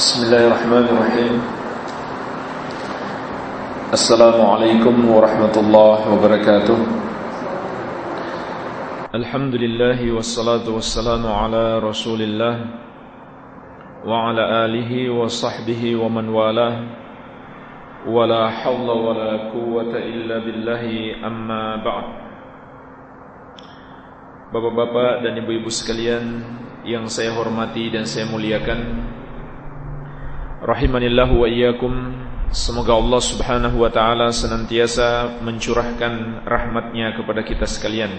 بسم الله الرحمن الرحيم السلام عليكم ورحمة الله وبركاته الحمد لله والصلاة والسلام على رسول الله وعلى آله وصحبه ومن والاه ولا حول ولا قوة إلا بالله أما بعد Bapak-bapak dan ibu-ibu sekalian yang saya hormati dan saya muliakan Rahimanillahu wa iyyakum. Semoga Allah subhanahu wa ta'ala senantiasa mencurahkan rahmatnya kepada kita sekalian.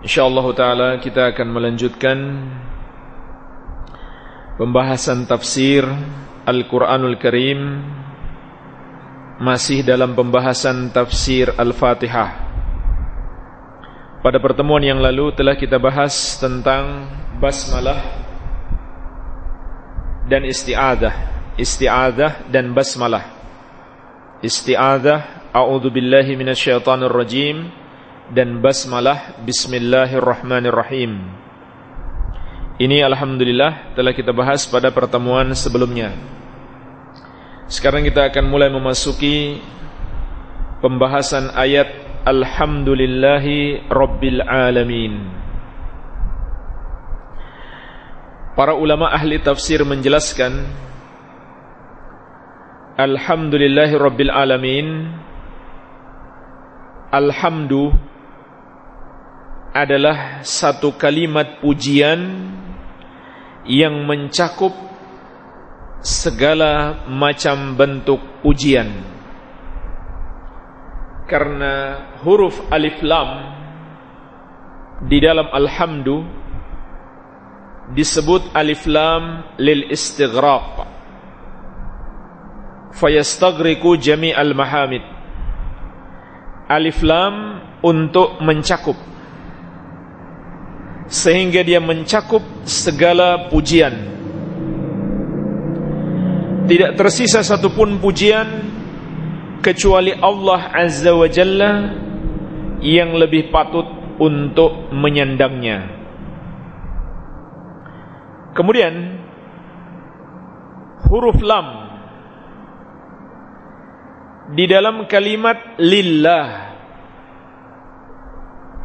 InsyaAllah ta'ala kita akan melanjutkan Pembahasan tafsir Al-Quranul Karim Masih dalam pembahasan tafsir Al-Fatihah pada pertemuan yang lalu telah kita bahas tentang basmalah dan isti'adah. Isti'adah dan basmalah. Isti'adah, a'udzu billahi minasyaitonir rajim dan basmalah bismillahirrahmanirrahim. Ini alhamdulillah telah kita bahas pada pertemuan sebelumnya. Sekarang kita akan mulai memasuki pembahasan ayat Alhamdulillahi Rabbil Alamin. Para ulama ahli tafsir menjelaskan Alhamdulillahi Rabbil Alamin. Alhamdu adalah satu kalimat pujian yang mencakup segala macam bentuk pujian karena huruf alif lam di dalam alhamdu disebut alif lam lil istighraq. Fayastaghriqu jami'al mahamid. Alif lam untuk mencakup. Sehingga dia mencakup segala pujian. Tidak tersisa satupun pujian kecuali Allah Azza wa Jalla yang lebih patut untuk menyandangnya. Kemudian huruf lam di dalam kalimat lillah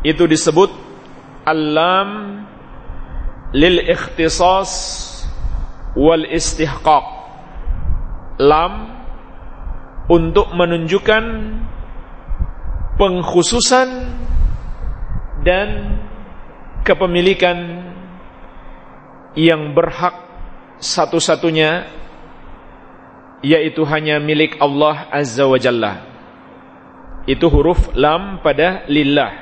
itu disebut al-lam lil ikhtisas wal istihqaq. Lam untuk menunjukkan pengkhususan dan kepemilikan yang berhak satu-satunya yaitu hanya milik Allah Azza wa Jalla. Itu huruf lam pada lillah.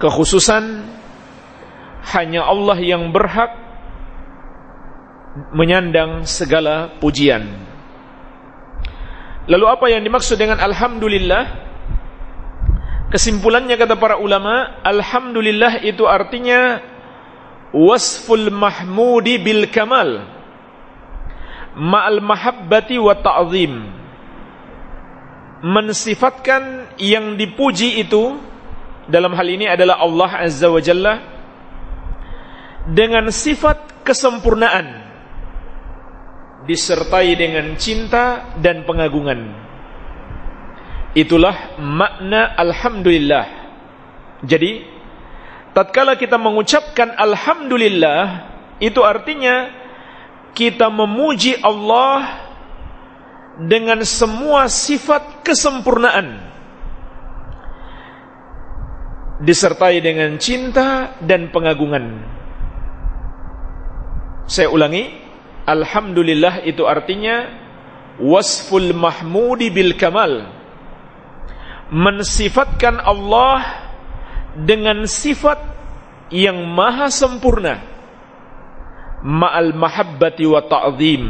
Kekhususan hanya Allah yang berhak menyandang segala pujian. Lalu apa yang dimaksud dengan Alhamdulillah? Kesimpulannya kata para ulama, Alhamdulillah itu artinya wasful mahmudi bil kamal. Ma'al mahabbati wa ta'zim. Mensifatkan yang dipuji itu dalam hal ini adalah Allah Azza wa Jalla dengan sifat kesempurnaan disertai dengan cinta dan pengagungan. Itulah makna alhamdulillah. Jadi, tatkala kita mengucapkan alhamdulillah, itu artinya kita memuji Allah dengan semua sifat kesempurnaan disertai dengan cinta dan pengagungan. Saya ulangi, Alhamdulillah itu artinya wasful mahmudi bil kamal. Mensifatkan Allah dengan sifat yang maha sempurna. Ma'al mahabbati wa ta'zim.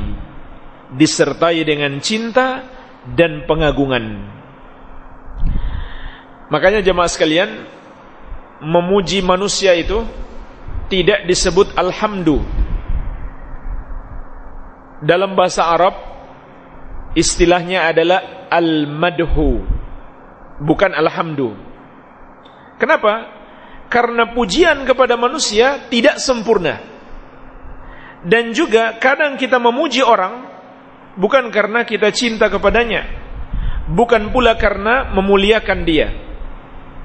Disertai dengan cinta dan pengagungan. Makanya jemaah sekalian, memuji manusia itu tidak disebut alhamdulillah dalam bahasa Arab istilahnya adalah al-madhu bukan alhamdu. Kenapa? karena pujian kepada manusia tidak sempurna. Dan juga kadang kita memuji orang bukan karena kita cinta kepadanya, bukan pula karena memuliakan dia.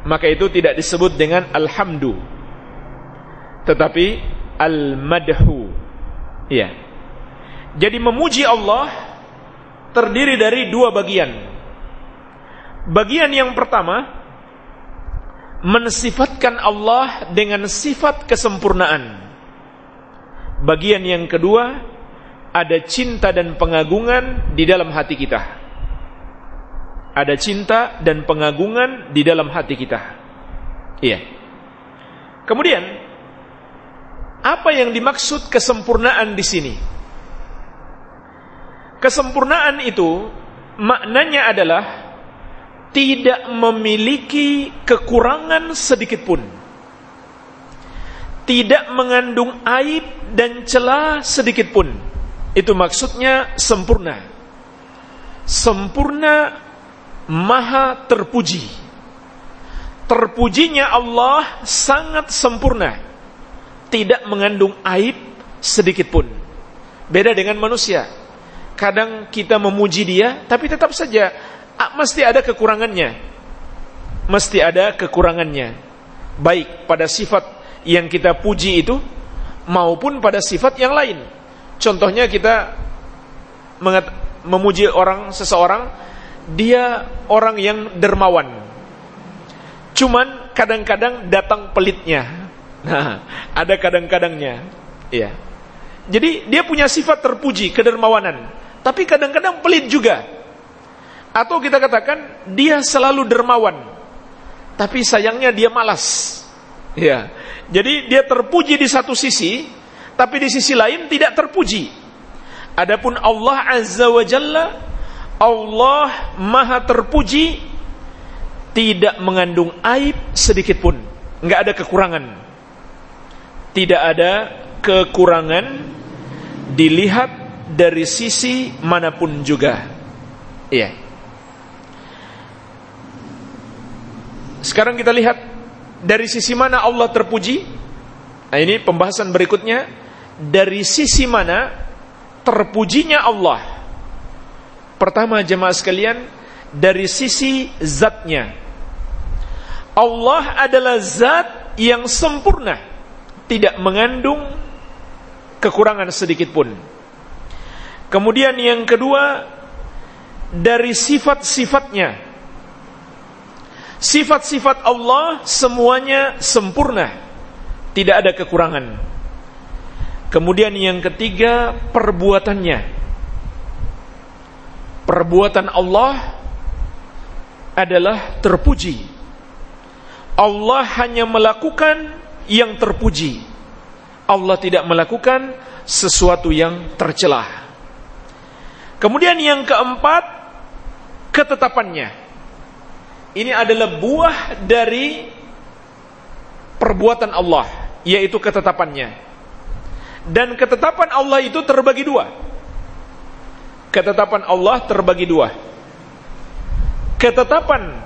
Maka itu tidak disebut dengan alhamdu. Tetapi al-madhu. Ya. Jadi memuji Allah terdiri dari dua bagian. Bagian yang pertama mensifatkan Allah dengan sifat kesempurnaan. Bagian yang kedua ada cinta dan pengagungan di dalam hati kita. Ada cinta dan pengagungan di dalam hati kita. Iya. Kemudian apa yang dimaksud kesempurnaan di sini? Kesempurnaan itu maknanya adalah tidak memiliki kekurangan sedikit pun. Tidak mengandung aib dan celah sedikit pun. Itu maksudnya sempurna. Sempurna maha terpuji. Terpujinya Allah sangat sempurna. Tidak mengandung aib sedikit pun. Beda dengan manusia. Kadang kita memuji dia, tapi tetap saja mesti ada kekurangannya. Mesti ada kekurangannya. Baik pada sifat yang kita puji itu maupun pada sifat yang lain. Contohnya kita memuji orang seseorang, dia orang yang dermawan. Cuman kadang-kadang datang pelitnya. Nah, ada kadang-kadangnya. Iya. Jadi dia punya sifat terpuji, kedermawanan. Tapi kadang-kadang pelit juga. Atau kita katakan dia selalu dermawan. Tapi sayangnya dia malas. Ya. Jadi dia terpuji di satu sisi, tapi di sisi lain tidak terpuji. Adapun Allah Azza wa Jalla, Allah Maha terpuji tidak mengandung aib sedikit pun. Enggak ada kekurangan. Tidak ada kekurangan dilihat dari sisi mana pun juga. Iya. Sekarang kita lihat dari sisi mana Allah terpuji. Nah ini pembahasan berikutnya dari sisi mana terpujinya Allah. Pertama jemaah sekalian dari sisi zatnya. Allah adalah zat yang sempurna, tidak mengandung kekurangan sedikit pun. Kemudian yang kedua dari sifat-sifatnya Sifat-sifat Allah semuanya sempurna, tidak ada kekurangan. Kemudian yang ketiga, perbuatannya. Perbuatan Allah adalah terpuji. Allah hanya melakukan yang terpuji. Allah tidak melakukan sesuatu yang tercelah. Kemudian yang keempat, ketetapannya ini adalah buah dari perbuatan Allah, yaitu ketetapannya. Dan ketetapan Allah itu terbagi dua. Ketetapan Allah terbagi dua. Ketetapan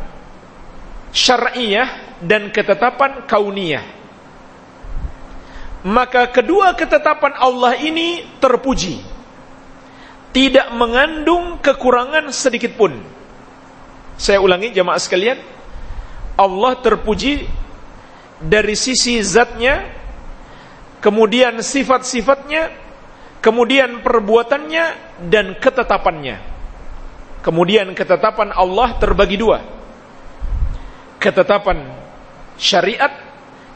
syar'iyah dan ketetapan kauniyah. Maka kedua ketetapan Allah ini terpuji. Tidak mengandung kekurangan sedikit pun saya ulangi jamaah sekalian, Allah terpuji dari sisi zatnya, kemudian sifat-sifatnya, kemudian perbuatannya dan ketetapannya. Kemudian ketetapan Allah terbagi dua. Ketetapan syariat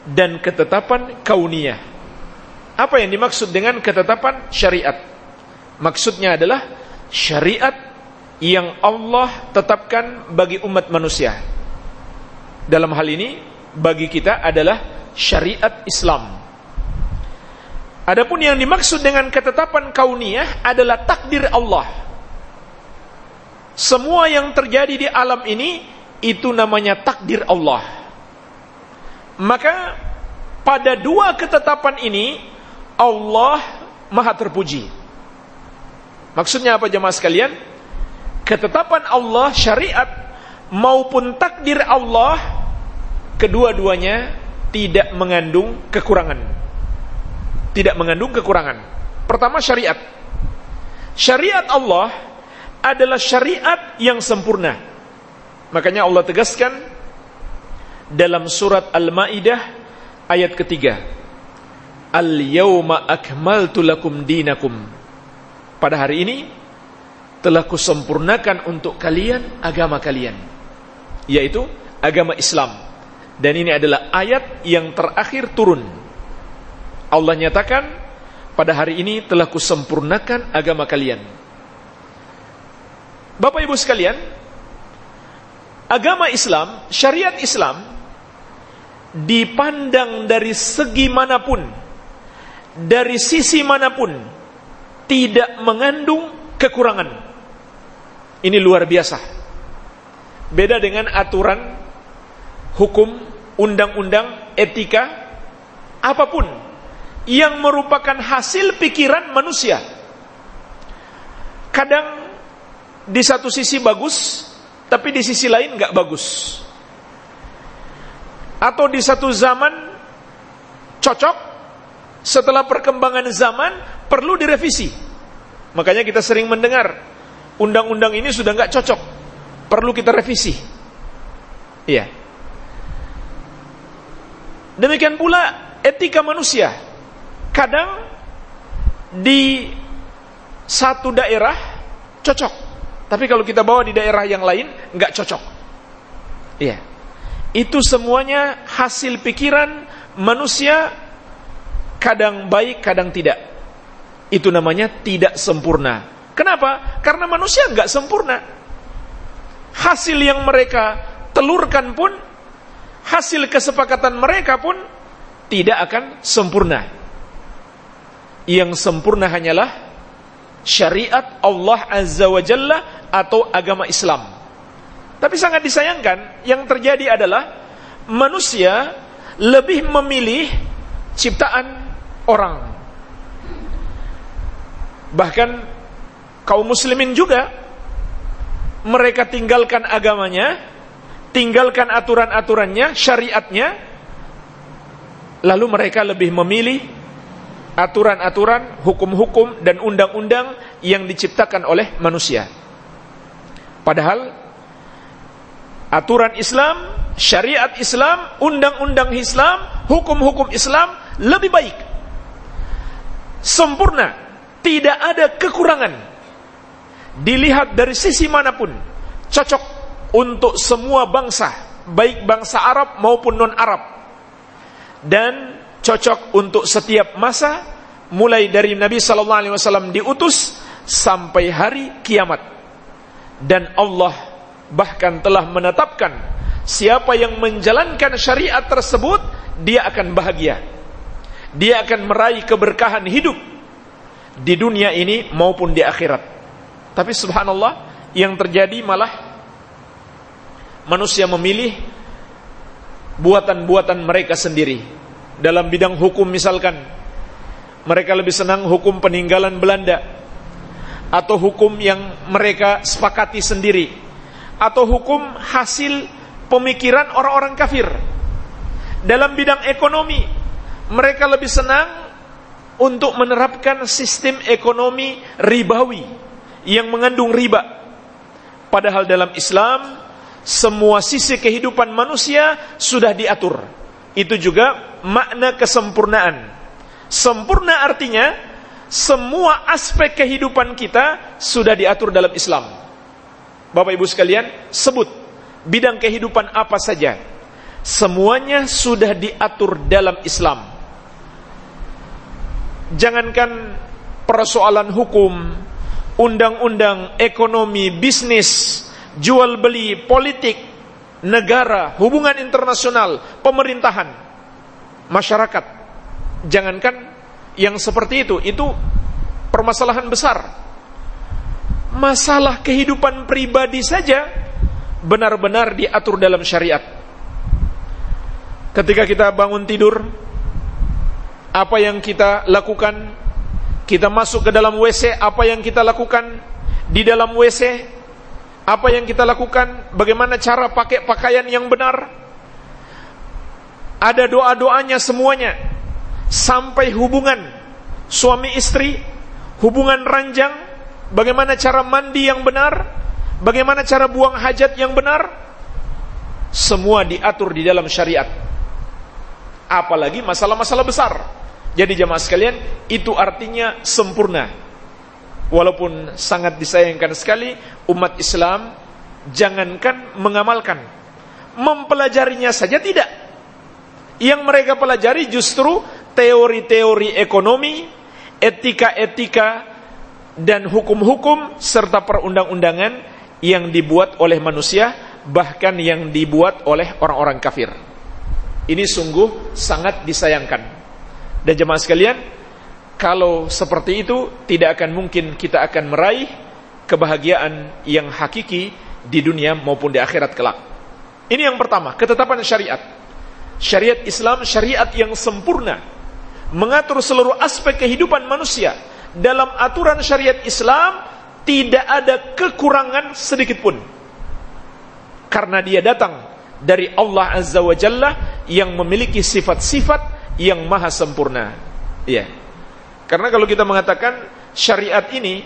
dan ketetapan kauniyah. Apa yang dimaksud dengan ketetapan syariat? Maksudnya adalah syariat yang Allah tetapkan bagi umat manusia. Dalam hal ini bagi kita adalah syariat Islam. Adapun yang dimaksud dengan ketetapan kauniyah adalah takdir Allah. Semua yang terjadi di alam ini itu namanya takdir Allah. Maka pada dua ketetapan ini Allah Maha terpuji. Maksudnya apa jemaah sekalian? ketetapan Allah syariat maupun takdir Allah kedua-duanya tidak mengandung kekurangan. Tidak mengandung kekurangan. Pertama syariat. Syariat Allah adalah syariat yang sempurna. Makanya Allah tegaskan dalam surat Al-Maidah ayat ketiga. Al-yawma akmaltu lakum dinakum. Pada hari ini telah kusempurnakan untuk kalian agama kalian yaitu agama Islam. Dan ini adalah ayat yang terakhir turun. Allah nyatakan pada hari ini telah kusempurnakan agama kalian. Bapak Ibu sekalian agama Islam syariat Islam dipandang dari segi mana pun dari sisi mana pun tidak mengandung kekurangan ini luar biasa. Beda dengan aturan hukum, undang-undang, etika, apa pun yang merupakan hasil pikiran manusia. Kadang di satu sisi bagus, tapi di sisi lain nggak bagus. Atau di satu zaman cocok, setelah perkembangan zaman perlu direvisi. Makanya kita sering mendengar undang-undang ini sudah nggak cocok, perlu kita revisi. Iya. Demikian pula etika manusia. Kadang di satu daerah cocok, tapi kalau kita bawa di daerah yang lain nggak cocok. Iya. Itu semuanya hasil pikiran manusia kadang baik, kadang tidak. Itu namanya tidak sempurna. Kenapa? Karena manusia nggak sempurna. Hasil yang mereka telurkan pun, hasil kesepakatan mereka pun tidak akan sempurna. Yang sempurna hanyalah syariat Allah Azza wa Jalla atau agama Islam. Tapi sangat disayangkan, yang terjadi adalah manusia lebih memilih ciptaan orang. Bahkan kaum muslimin juga mereka tinggalkan agamanya, tinggalkan aturan-aturannya, syariatnya, lalu mereka lebih memilih aturan-aturan, hukum-hukum dan undang-undang yang diciptakan oleh manusia. Padahal aturan Islam, syariat Islam, undang-undang Islam, hukum-hukum Islam lebih baik. Sempurna, tidak ada kekurangan. Dilihat dari sisi mana pun cocok untuk semua bangsa baik bangsa Arab maupun non Arab dan cocok untuk setiap masa mulai dari Nabi sallallahu alaihi wasallam diutus sampai hari kiamat. Dan Allah bahkan telah menetapkan siapa yang menjalankan syariat tersebut dia akan bahagia. Dia akan meraih keberkahan hidup di dunia ini maupun di akhirat tapi subhanallah yang terjadi malah manusia memilih buatan-buatan mereka sendiri. Dalam bidang hukum misalkan, mereka lebih senang hukum peninggalan Belanda atau hukum yang mereka sepakati sendiri atau hukum hasil pemikiran orang-orang kafir. Dalam bidang ekonomi, mereka lebih senang untuk menerapkan sistem ekonomi ribawi yang mengandung riba. Padahal dalam Islam semua sisi kehidupan manusia sudah diatur. Itu juga makna kesempurnaan. Sempurna artinya semua aspek kehidupan kita sudah diatur dalam Islam. Bapak Ibu sekalian, sebut bidang kehidupan apa saja. Semuanya sudah diatur dalam Islam. Jangankan persoalan hukum, undang-undang ekonomi, bisnis, jual beli, politik, negara, hubungan internasional, pemerintahan, masyarakat. Jangankan yang seperti itu, itu permasalahan besar. Masalah kehidupan pribadi saja benar-benar diatur dalam syariat. Ketika kita bangun tidur, apa yang kita lakukan kita masuk ke dalam WC, apa yang kita lakukan di dalam WC? Apa yang kita lakukan? Bagaimana cara pakai pakaian yang benar? Ada doa-doanya semuanya. Sampai hubungan suami istri, hubungan ranjang, bagaimana cara mandi yang benar, bagaimana cara buang hajat yang benar, semua diatur di dalam syariat. Apalagi masalah-masalah besar. Jadi jemaah sekalian, itu artinya sempurna. Walaupun sangat disayangkan sekali umat Islam jangankan mengamalkan, mempelajarinya saja tidak. Yang mereka pelajari justru teori-teori ekonomi, etika-etika dan hukum-hukum serta perundang-undangan yang dibuat oleh manusia bahkan yang dibuat oleh orang-orang kafir. Ini sungguh sangat disayangkan. Dan jemaah sekalian, kalau seperti itu tidak akan mungkin kita akan meraih kebahagiaan yang hakiki di dunia maupun di akhirat kelak. Ini yang pertama, ketetapan syariat. Syariat Islam syariat yang sempurna mengatur seluruh aspek kehidupan manusia. Dalam aturan syariat Islam tidak ada kekurangan sedikit pun. Karena dia datang dari Allah Azza wa Jalla yang memiliki sifat-sifat yang maha sempurna. Iya. Karena kalau kita mengatakan syariat ini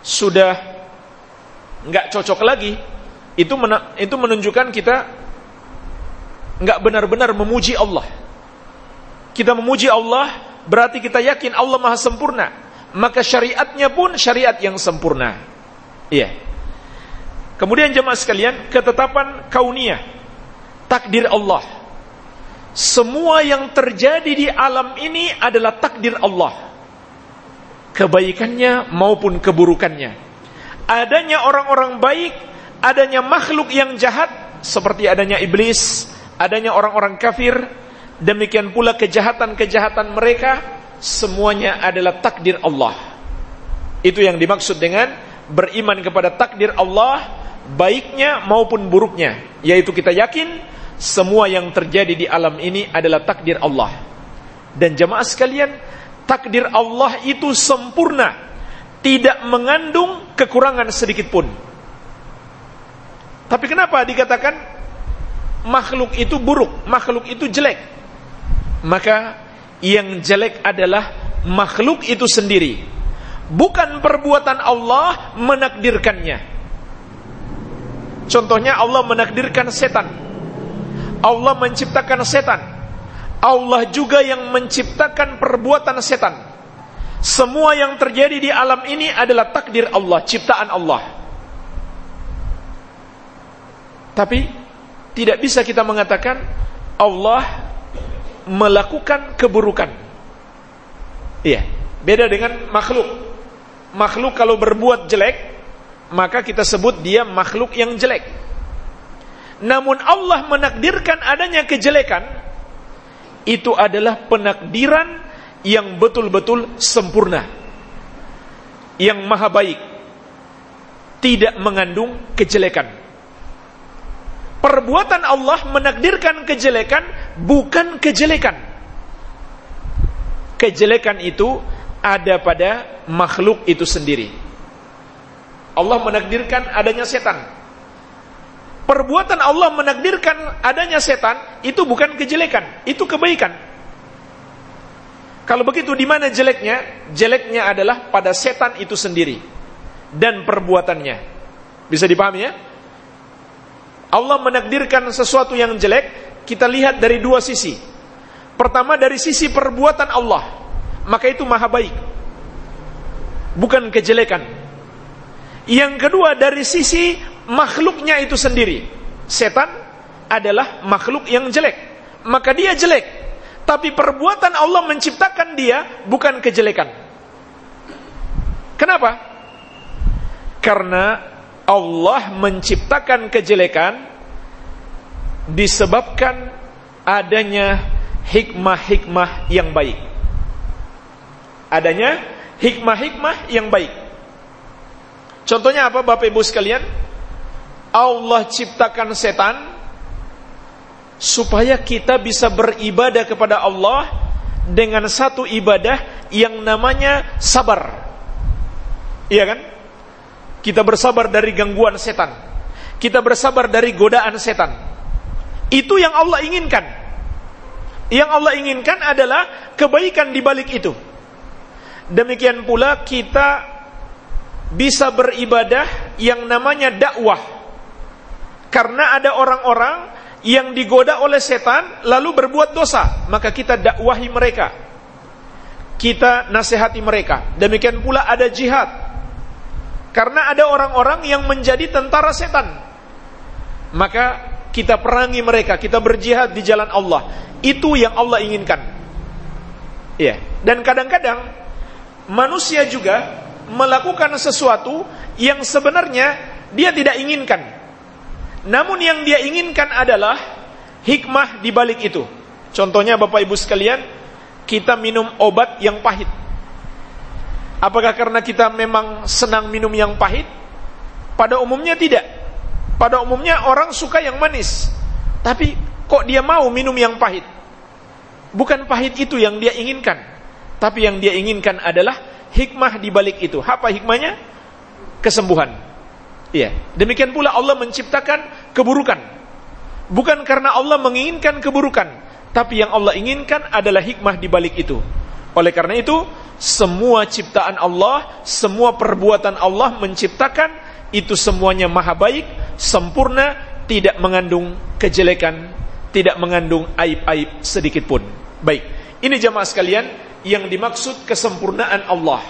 sudah nggak cocok lagi, itu itu menunjukkan kita nggak benar-benar memuji Allah. Kita memuji Allah berarti kita yakin Allah Maha sempurna. Maka syariatnya pun syariat yang sempurna. Iya. Kemudian jemaah sekalian, ketetapan kauniyah, takdir Allah. Semua yang terjadi di alam ini adalah takdir Allah. Kebaikannya maupun keburukannya. Adanya orang-orang baik, adanya makhluk yang jahat seperti adanya iblis, adanya orang-orang kafir, demikian pula kejahatan-kejahatan mereka semuanya adalah takdir Allah. Itu yang dimaksud dengan beriman kepada takdir Allah baiknya maupun buruknya, yaitu kita yakin semua yang terjadi di alam ini adalah takdir Allah. Dan jemaah sekalian, takdir Allah itu sempurna, tidak mengandung kekurangan sedikit pun. Tapi kenapa dikatakan makhluk itu buruk, makhluk itu jelek. Maka yang jelek adalah makhluk itu sendiri. Bukan perbuatan Allah menakdirkannya. Contohnya Allah menakdirkan setan. Allah menciptakan setan. Allah juga yang menciptakan perbuatan setan. Semua yang terjadi di alam ini adalah takdir Allah, ciptaan Allah. Tapi tidak bisa kita mengatakan Allah melakukan keburukan. Iya, beda dengan makhluk. Makhluk kalau berbuat jelek, maka kita sebut dia makhluk yang jelek. Namun Allah menakdirkan adanya kejelekan, itu adalah penakdiran yang betul-betul sempurna. Yang maha baik. Tidak mengandung kejelekan perbuatan Allah menakdirkan kejelekan bukan kejelekan. Kejelekan itu ada pada makhluk itu sendiri. Allah menakdirkan adanya setan. Perbuatan Allah menakdirkan adanya setan itu bukan kejelekan, itu kebaikan. Kalau begitu di mana jeleknya? Jeleknya adalah pada setan itu sendiri dan perbuatannya. Bisa dipahami ya? Allah menakdirkan sesuatu yang jelek, kita lihat dari dua sisi. Pertama dari sisi perbuatan Allah, maka itu maha baik. Bukan kejelekan. Yang kedua dari sisi makhluknya itu sendiri. Setan adalah makhluk yang jelek. Maka dia jelek. Tapi perbuatan Allah menciptakan dia bukan kejelekan. Kenapa? Karena Allah menciptakan kejelekan disebabkan adanya hikmah-hikmah yang baik. Adanya hikmah-hikmah yang baik. Contohnya apa Bapak Ibu sekalian? Allah ciptakan setan supaya kita bisa beribadah kepada Allah dengan satu ibadah yang namanya sabar. Iya kan? Kita bersabar dari gangguan setan. Kita bersabar dari godaan setan. Itu yang Allah inginkan. Yang Allah inginkan adalah kebaikan di balik itu. Demikian pula kita bisa beribadah yang namanya dakwah. Karena ada orang-orang yang digoda oleh setan lalu berbuat dosa, maka kita dakwahi mereka. Kita nasihati mereka. Demikian pula ada jihad. Karena ada orang-orang yang menjadi tentara setan. Maka kita perangi mereka, kita berjihad di jalan Allah itu yang Allah inginkan. Ya. Dan kadang-kadang manusia juga melakukan sesuatu yang sebenarnya dia tidak inginkan. Namun yang dia inginkan adalah hikmah di balik itu. Contohnya Bapak Ibu sekalian, kita minum obat yang pahit. Apakah karena kita memang senang minum yang pahit? Pada umumnya tidak. Pada umumnya orang suka yang manis. Tapi kok dia mau minum yang pahit? Bukan pahit itu yang dia inginkan, tapi yang dia inginkan adalah hikmah di balik itu. Apa hikmahnya? Kesembuhan. Iya. Demikian pula Allah menciptakan keburukan. Bukan karena Allah menginginkan keburukan, tapi yang Allah inginkan adalah hikmah di balik itu. Oleh karena itu, semua ciptaan Allah, semua perbuatan Allah menciptakan itu semuanya maha baik, sempurna, tidak mengandung kejelekan, tidak mengandung aib-aib sedikit pun. Baik, ini jamaah sekalian yang dimaksud kesempurnaan Allah.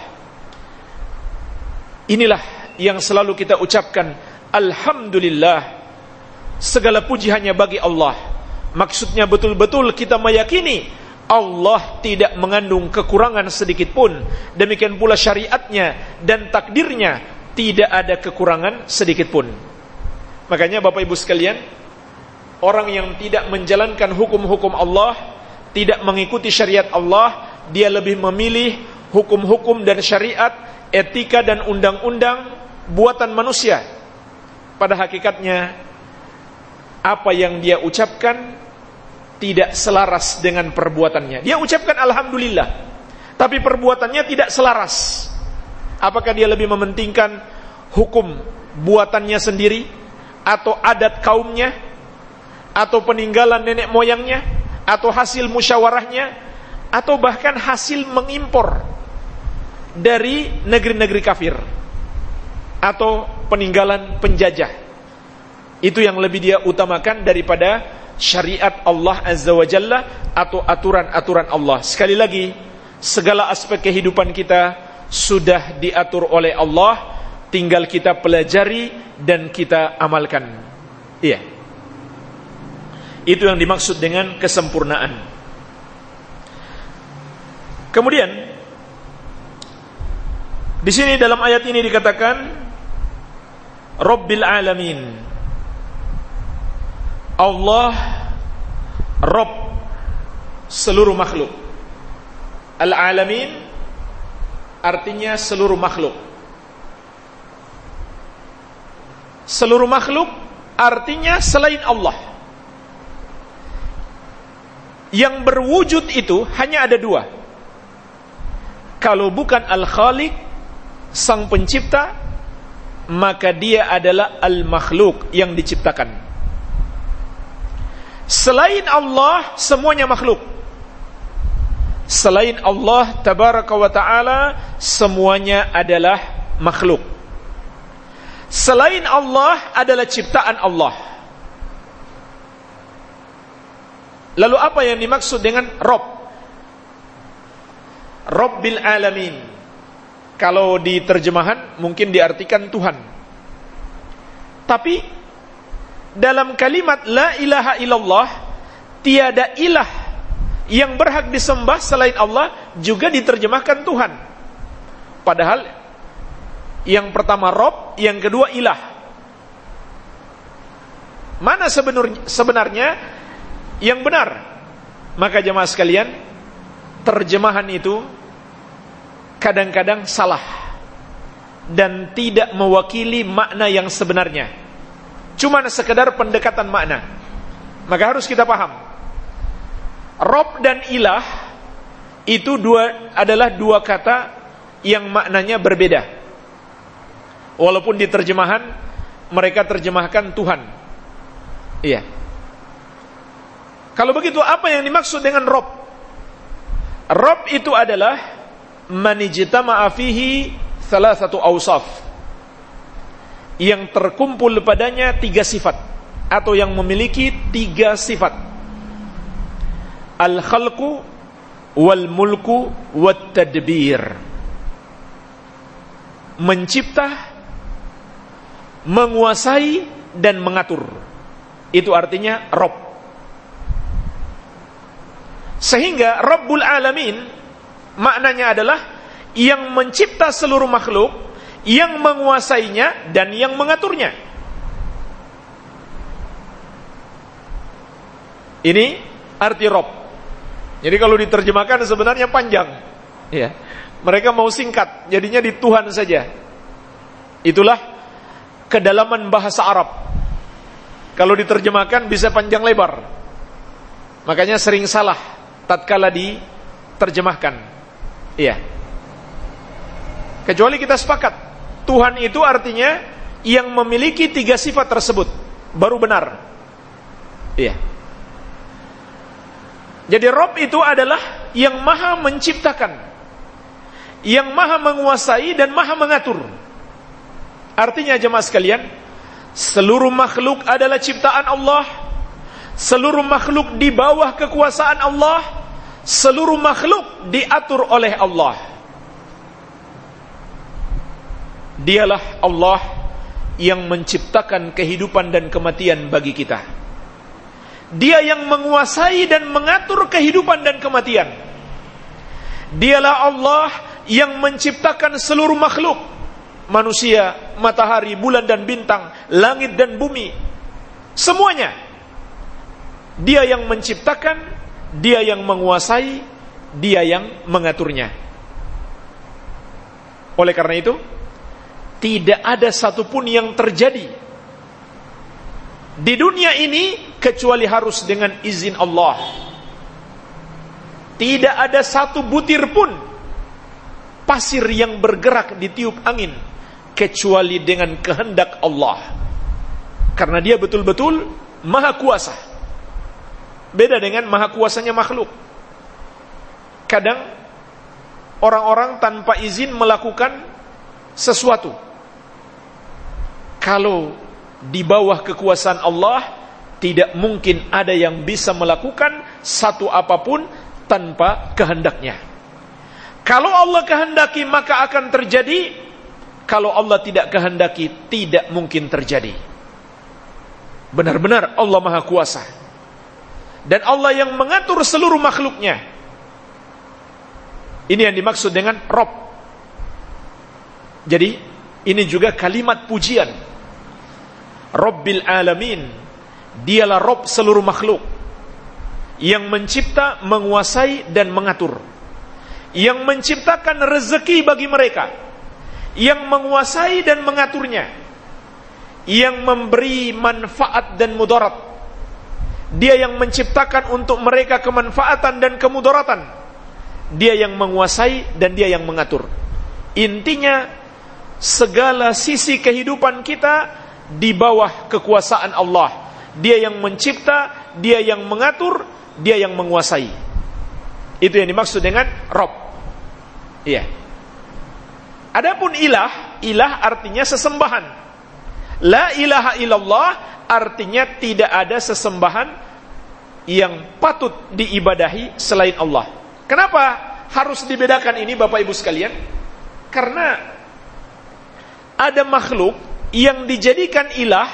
Inilah yang selalu kita ucapkan Alhamdulillah. Segala puji hanya bagi Allah. Maksudnya betul-betul kita meyakini Allah tidak mengandung kekurangan sedikit pun. Demikian pula syariatnya dan takdirnya Tidak ada kekurangan sedikit pun. Makanya Bapak Ibu sekalian orang yang tidak menjalankan hukum-hukum Allah, tidak mengikuti syariat Allah, dia lebih memilih hukum-hukum dan syariat, etika dan undang-undang buatan manusia. Pada hakikatnya apa yang dia ucapkan tidak selaras dengan perbuatannya. Dia ucapkan alhamdulillah, tapi perbuatannya tidak selaras. Apakah dia lebih mementingkan hukum buatannya sendiri atau adat kaumnya atau peninggalan nenek moyangnya atau hasil musyawarahnya atau bahkan hasil mengimpor dari negeri-negeri kafir atau peninggalan penjajah itu yang lebih dia utamakan daripada syariat Allah Azza wa Jalla atau aturan-aturan Allah sekali lagi segala aspek kehidupan kita sudah diatur oleh Allah tinggal kita pelajari dan kita amalkan iya. Itu yang dimaksud dengan kesempurnaan. Kemudian di sini dalam ayat ini dikatakan Rabbil alamin. Allah Rabb seluruh makhluk. Al-alamin artinya seluruh makhluk. Seluruh makhluk artinya selain Allah yang berwujud itu hanya ada dua. Kalau bukan Al-Khaliq, Sang Pencipta, maka dia adalah Al-Makhluk yang diciptakan. Selain Allah, semuanya makhluk. Selain Allah tabaraka wa ta'ala, semuanya adalah makhluk. Selain Allah adalah ciptaan Allah. Lalu apa yang dimaksud dengan Rob? Rob bil alamin. Kalau di terjemahan mungkin diartikan Tuhan. Tapi dalam kalimat la ilaha illallah tiada ilah yang berhak disembah selain Allah juga diterjemahkan Tuhan. Padahal yang pertama Rob, yang kedua ilah. Mana sebenarnya yang benar. Maka jemaah sekalian, terjemahan itu kadang-kadang salah dan tidak mewakili makna yang sebenarnya. Cuma sekedar pendekatan makna. Maka harus kita paham. Rob dan ilah itu dua adalah dua kata yang maknanya berbeda. Walaupun di terjemahan mereka terjemahkan Tuhan. Iya. Kalau begitu apa yang dimaksud dengan Rob? Rob itu adalah manijtama'a fihi salah satu ausaf yang terkumpul padanya tiga sifat atau yang memiliki tiga sifat. Al-khalqu wal mulku wat tadbir mencipta menguasai dan mengatur. Itu artinya Rob sehingga Rabbul Alamin maknanya adalah yang mencipta seluruh makhluk, yang menguasainya dan yang mengaturnya. Ini arti Rob. Jadi kalau diterjemahkan sebenarnya panjang. Ya. Mereka mau singkat, jadinya di Tuhan saja. Itulah kedalaman bahasa Arab. Kalau diterjemahkan bisa panjang lebar. Makanya sering salah tatkala diterjemahkan. Iya. Kecuali kita sepakat, Tuhan itu artinya yang memiliki tiga sifat tersebut baru benar. Iya. Jadi Rob itu adalah yang maha menciptakan, yang maha menguasai dan maha mengatur. Artinya jemaah sekalian, seluruh makhluk adalah ciptaan Allah seluruh makhluk di bawah kekuasaan Allah, seluruh makhluk diatur oleh Allah. Dialah Allah yang menciptakan kehidupan dan kematian bagi kita. Dia yang menguasai dan mengatur kehidupan dan kematian. Dialah Allah yang menciptakan seluruh makhluk, manusia, matahari, bulan dan bintang, langit dan bumi. Semuanya dia yang menciptakan, dia yang menguasai, dia yang mengaturnya. Oleh karena itu, tidak ada satupun yang terjadi di dunia ini kecuali harus dengan izin Allah. Tidak ada satu butir pun pasir yang bergerak di tiup angin kecuali dengan kehendak Allah. Karena dia betul-betul maha kuasa. Beda dengan maha kuasanya makhluk. Kadang orang-orang tanpa izin melakukan sesuatu. Kalau di bawah kekuasaan Allah tidak mungkin ada yang bisa melakukan satu apa pun tanpa kehendaknya. Kalau Allah kehendaki maka akan terjadi, kalau Allah tidak kehendaki tidak mungkin terjadi. Benar-benar Allah Maha Kuasa dan Allah yang mengatur seluruh makhluknya. Ini yang dimaksud dengan Rob. Jadi ini juga kalimat pujian. Robbil alamin. Dialah Rob seluruh makhluk. Yang mencipta, menguasai dan mengatur. Yang menciptakan rezeki bagi mereka. Yang menguasai dan mengaturnya. Yang memberi manfaat dan mudarat dia yang menciptakan untuk mereka kemanfaatan dan kemudaratan. Dia yang menguasai dan dia yang mengatur. Intinya segala sisi kehidupan kita di bawah kekuasaan Allah. Dia yang mencipta, dia yang mengatur, dia yang menguasai. Itu yang dimaksud dengan Rob. Iya. Adapun ilah, ilah artinya sesembahan. La ilaha illallah artinya tidak ada sesembahan yang patut diibadahi selain Allah. Kenapa harus dibedakan ini Bapak Ibu sekalian? Karena ada makhluk yang dijadikan ilah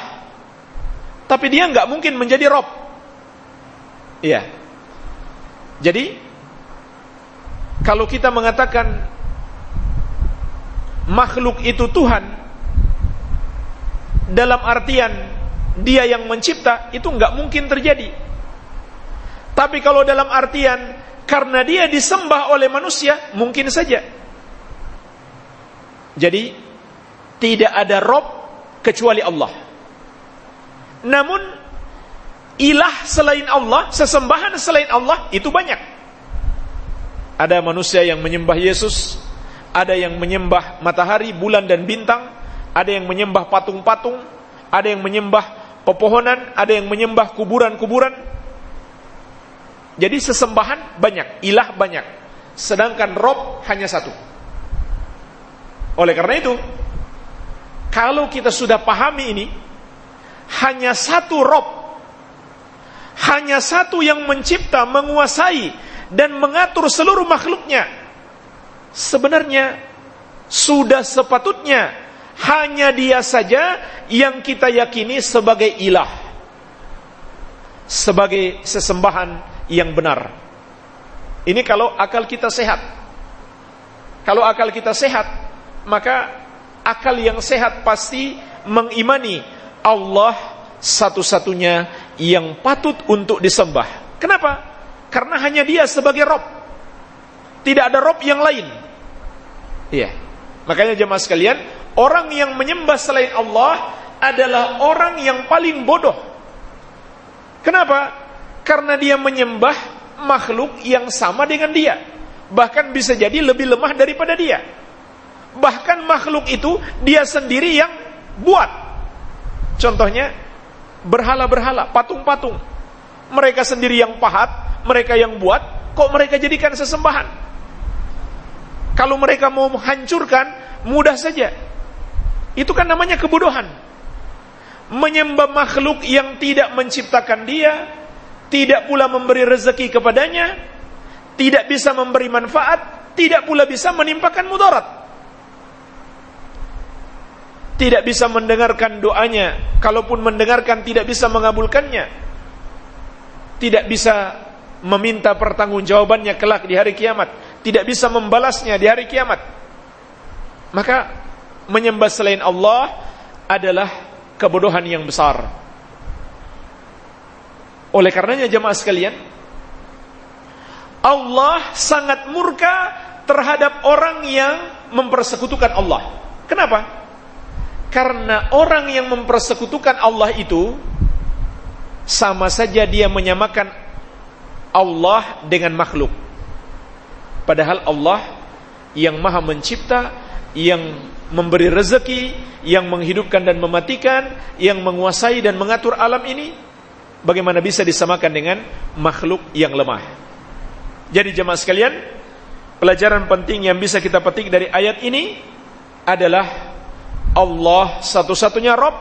tapi dia nggak mungkin menjadi rob. Iya. Jadi kalau kita mengatakan makhluk itu Tuhan dalam artian dia yang mencipta itu nggak mungkin terjadi. Tapi kalau dalam artian karena dia disembah oleh manusia mungkin saja. Jadi tidak ada rob kecuali Allah. Namun ilah selain Allah, sesembahan selain Allah itu banyak. Ada manusia yang menyembah Yesus, ada yang menyembah matahari, bulan dan bintang, ada yang menyembah patung-patung, ada yang menyembah pepohonan, ada yang menyembah kuburan-kuburan. Jadi sesembahan banyak, ilah banyak. Sedangkan Rob hanya satu. Oleh karena itu, kalau kita sudah pahami ini, hanya satu Rob, hanya satu yang mencipta, menguasai, dan mengatur seluruh makhluknya. Sebenarnya sudah sepatutnya hanya dia saja yang kita yakini sebagai ilah. Sebagai sesembahan yang benar. Ini kalau akal kita sehat. Kalau akal kita sehat, maka akal yang sehat pasti mengimani Allah satu-satunya yang patut untuk disembah. Kenapa? Karena hanya dia sebagai Rob. Tidak ada Rob yang lain. Iya. Makanya jemaah sekalian, orang yang menyembah selain Allah adalah orang yang paling bodoh. Kenapa? Karena dia menyembah makhluk yang sama dengan dia. Bahkan bisa jadi lebih lemah daripada dia. Bahkan makhluk itu dia sendiri yang buat. Contohnya berhala-berhala, patung-patung. Mereka sendiri yang pahat, mereka yang buat, kok mereka jadikan sesembahan? Kalau mereka mau menghancurkan, mudah saja. Itu kan namanya kebodohan. Menyembah makhluk yang tidak menciptakan dia, tidak pula memberi rezeki kepadanya, tidak bisa memberi manfaat, tidak pula bisa menimpakan mudarat. Tidak bisa mendengarkan doanya, kalaupun mendengarkan tidak bisa mengabulkannya. Tidak bisa meminta pertanggungjawabannya kelak di hari kiamat, tidak bisa membalasnya di hari kiamat. Maka menyembah selain Allah adalah kebodohan yang besar. Oleh karenanya jemaah sekalian, Allah sangat murka terhadap orang yang mempersekutukan Allah. Kenapa? Karena orang yang mempersekutukan Allah itu sama saja dia menyamakan Allah dengan makhluk. Padahal Allah yang maha mencipta, yang memberi rezeki, yang menghidupkan dan mematikan, yang menguasai dan mengatur alam ini, bagaimana bisa disamakan dengan makhluk yang lemah. Jadi jemaah sekalian, pelajaran penting yang bisa kita petik dari ayat ini adalah Allah satu-satunya Rob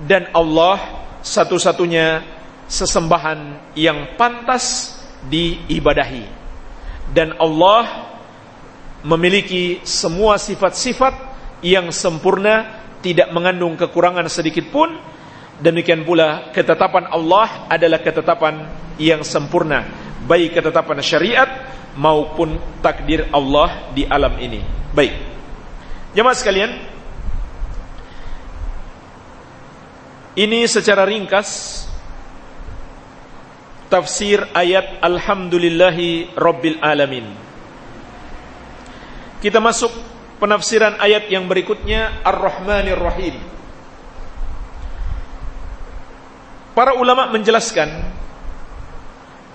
dan Allah satu-satunya sesembahan yang pantas diibadahi. Dan Allah memiliki semua sifat-sifat yang sempurna, tidak mengandung kekurangan sedikit pun Demikian pula ketetapan Allah adalah ketetapan yang sempurna, baik ketetapan syariat maupun takdir Allah di alam ini. Baik. Jemaah sekalian, ini secara ringkas tafsir ayat Alhamdulillahi Rabbil Alamin. Kita masuk penafsiran ayat yang berikutnya Ar-Rahmanir Rahim. Para ulama menjelaskan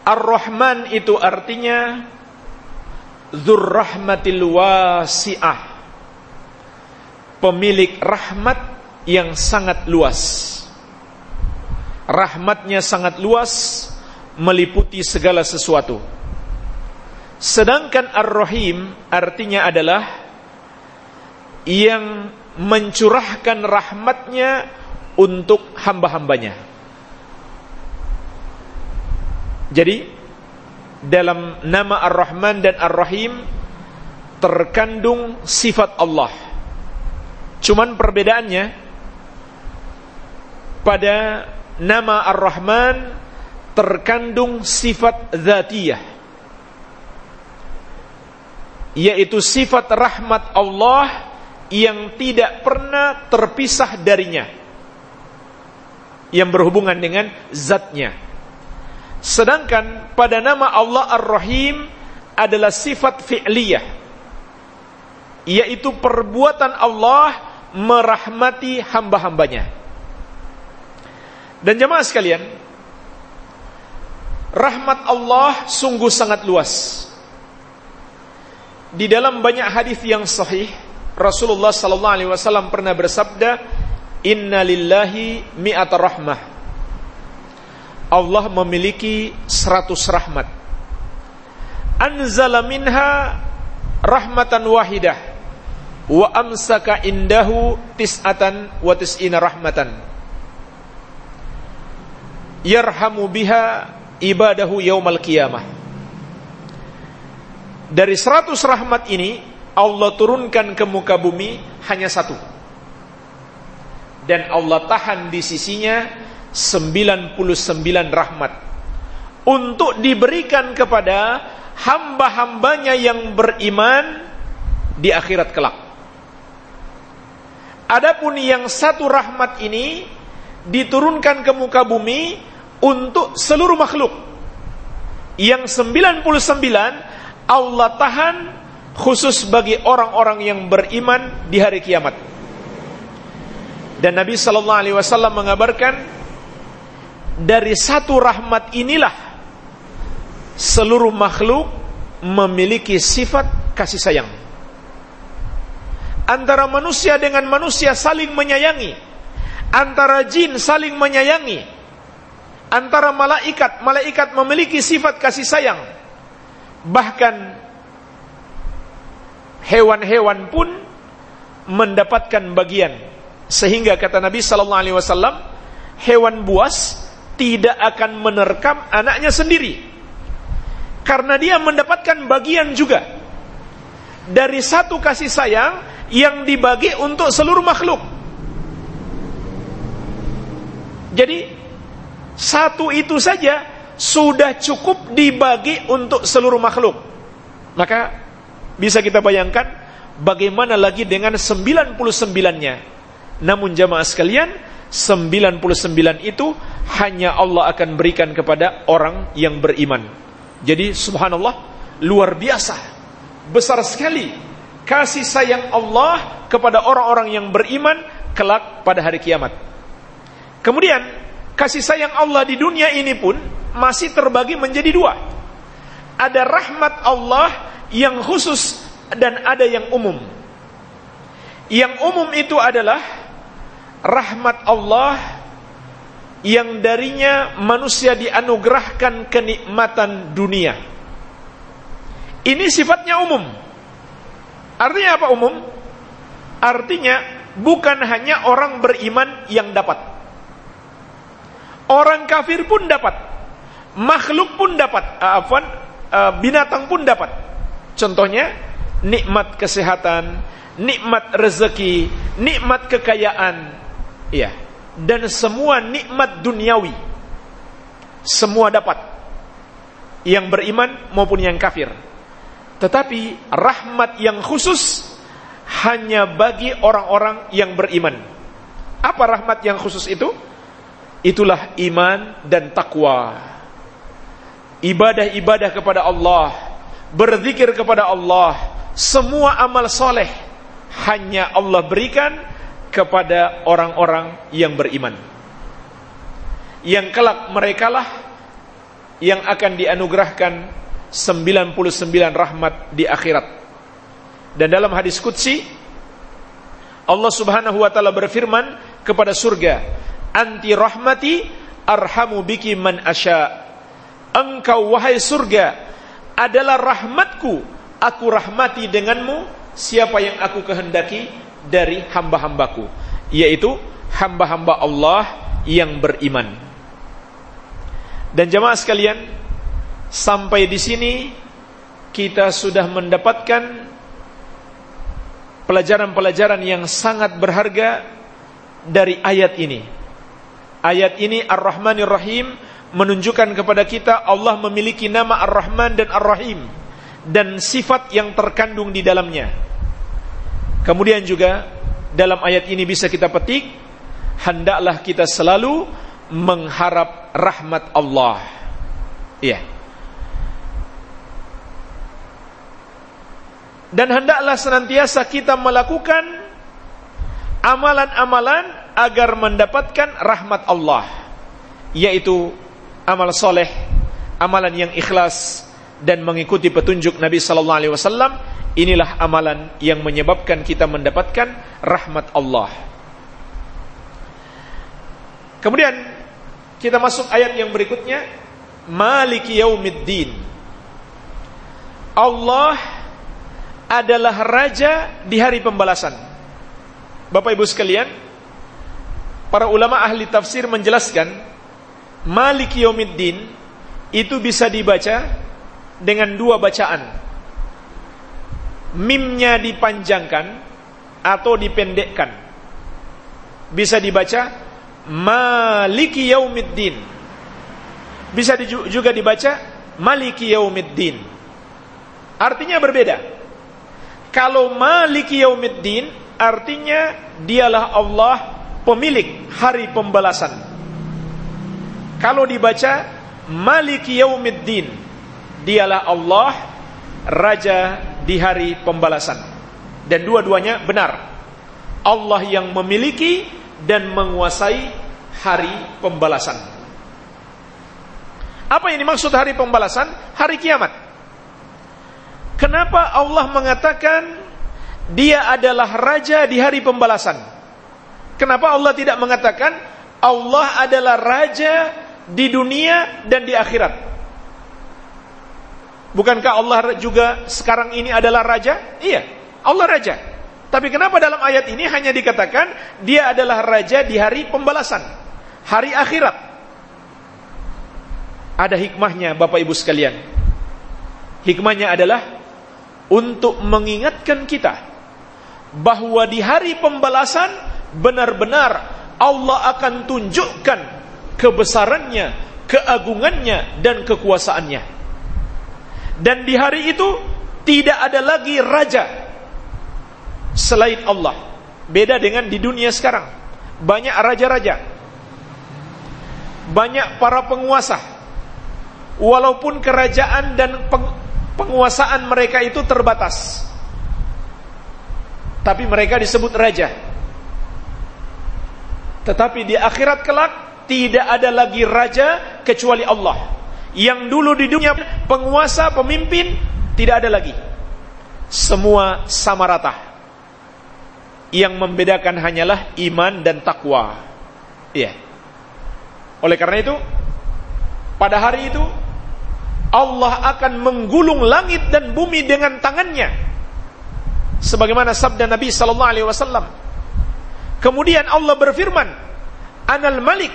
Ar-Rahman itu artinya Zurrahmatil wasi'ah Pemilik rahmat yang sangat luas Rahmatnya sangat luas Meliputi segala sesuatu Sedangkan Ar-Rahim artinya adalah Yang mencurahkan rahmatnya untuk hamba-hambanya Jadi dalam nama Ar-Rahman dan Ar-Rahim terkandung sifat Allah. Cuman perbedaannya pada nama Ar-Rahman terkandung sifat zatiyah yaitu sifat rahmat Allah yang tidak pernah terpisah darinya yang berhubungan dengan zatnya Sedangkan pada nama Allah Ar-Rahim adalah sifat fi'liyah yaitu perbuatan Allah merahmati hamba-hambanya. Dan jemaah sekalian, rahmat Allah sungguh sangat luas. Di dalam banyak hadis yang sahih, Rasulullah sallallahu alaihi wasallam pernah bersabda, "Inna lillahi mi'ata rahmah." Allah memiliki seratus rahmat. anzala minha rahmatan wahidah wa amsaka indahu tis'atan wa tis'ina rahmatan yarhamu biha ibadahu yaumal qiyamah. Dari seratus rahmat ini Allah turunkan ke muka bumi hanya satu. Dan Allah tahan di sisinya 99 rahmat. Untuk diberikan kepada hamba-hambanya yang beriman di akhirat kelak. Adapun yang satu rahmat ini diturunkan ke muka bumi untuk seluruh makhluk. Yang 99 Allah tahan khusus bagi orang-orang yang beriman di hari kiamat. Dan Nabi sallallahu alaihi wasallam mengabarkan dari satu rahmat inilah seluruh makhluk memiliki sifat kasih sayang. Antara manusia dengan manusia saling menyayangi. Antara jin saling menyayangi. Antara malaikat, malaikat memiliki sifat kasih sayang. Bahkan hewan-hewan pun mendapatkan bagian. Sehingga kata Nabi sallallahu alaihi wasallam, hewan buas tidak akan menerkam anaknya sendiri. Karena dia mendapatkan bagian juga dari satu kasih sayang yang dibagi untuk seluruh makhluk. Jadi satu itu saja sudah cukup dibagi untuk seluruh makhluk. Maka bisa kita bayangkan bagaimana lagi dengan 99-nya. Namun jamaah sekalian, 99 itu hanya Allah akan berikan kepada orang yang beriman. Jadi subhanallah luar biasa. Besar sekali kasih sayang Allah kepada orang-orang yang beriman kelak pada hari kiamat. Kemudian kasih sayang Allah di dunia ini pun masih terbagi menjadi dua. Ada rahmat Allah yang khusus dan ada yang umum. Yang umum itu adalah rahmat Allah yang darinya manusia dianugerahkan kenikmatan dunia. Ini sifatnya umum. Artinya apa umum? Artinya bukan hanya orang beriman yang dapat. Orang kafir pun dapat. Makhluk pun dapat. Afwan, uh, binatang pun dapat. Contohnya nikmat kesehatan, nikmat rezeki, nikmat kekayaan. Iya dan semua nikmat duniawi semua dapat yang beriman maupun yang kafir tetapi rahmat yang khusus hanya bagi orang-orang yang beriman apa rahmat yang khusus itu itulah iman dan takwa ibadah-ibadah kepada Allah berzikir kepada Allah semua amal soleh hanya Allah berikan kepada orang-orang yang beriman. Yang kelak merekalah yang akan dianugerahkan 99 rahmat di akhirat. Dan dalam hadis qudsi Allah Subhanahu wa taala berfirman kepada surga, "Anti rahmati arhamu biki man asya." Engkau wahai surga adalah rahmatku, aku rahmati denganmu siapa yang aku kehendaki dari hamba-hambaku yaitu hamba-hamba Allah yang beriman. Dan jemaah sekalian, sampai di sini kita sudah mendapatkan pelajaran-pelajaran yang sangat berharga dari ayat ini. Ayat ini Ar-Rahmanir Rahim menunjukkan kepada kita Allah memiliki nama Ar-Rahman dan Ar-Rahim dan sifat yang terkandung di dalamnya. Kemudian juga dalam ayat ini bisa kita petik hendaklah kita selalu mengharap rahmat Allah. Iya. Dan hendaklah senantiasa kita melakukan amalan-amalan agar mendapatkan rahmat Allah, yaitu amal soleh, amalan yang ikhlas dan mengikuti petunjuk Nabi sallallahu alaihi wasallam Inilah amalan yang menyebabkan kita mendapatkan rahmat Allah. Kemudian kita masuk ayat yang berikutnya, Maliki yaumiddin. Allah adalah raja di hari pembalasan. Bapak Ibu sekalian, para ulama ahli tafsir menjelaskan Malik Yaumiddin itu bisa dibaca dengan dua bacaan. Mimnya dipanjangkan atau dipendekkan. Bisa dibaca Maliki Yaumiddin. Bisa juga dibaca Maliki Yaumiddin. Artinya berbeda. Kalau Maliki Yaumiddin artinya dialah Allah pemilik hari pembalasan. Kalau dibaca Maliki Yaumiddin, dialah Allah raja di hari pembalasan. Dan dua-duanya benar. Allah yang memiliki dan menguasai hari pembalasan. Apa yang dimaksud hari pembalasan? Hari kiamat. Kenapa Allah mengatakan dia adalah raja di hari pembalasan? Kenapa Allah tidak mengatakan Allah adalah raja di dunia dan di akhirat? Bukankah Allah juga sekarang ini adalah raja? Iya, Allah raja. Tapi kenapa dalam ayat ini hanya dikatakan dia adalah raja di hari pembalasan, hari akhirat? Ada hikmahnya Bapak Ibu sekalian. Hikmahnya adalah untuk mengingatkan kita bahwa di hari pembalasan benar-benar Allah akan tunjukkan kebesarannya, keagungannya dan kekuasaannya. Dan di hari itu tidak ada lagi raja selain Allah. Beda dengan di dunia sekarang. Banyak raja-raja. Banyak para penguasa. Walaupun kerajaan dan penguasaan mereka itu terbatas. Tapi mereka disebut raja. Tetapi di akhirat kelak tidak ada lagi raja kecuali Allah. Yang dulu di dunia penguasa, pemimpin tidak ada lagi. Semua sama rata. Yang membedakan hanyalah iman dan takwa. Iya. Oleh karena itu, pada hari itu Allah akan menggulung langit dan bumi dengan tangannya. Sebagaimana sabda Nabi sallallahu alaihi wasallam. Kemudian Allah berfirman, "Anal Malik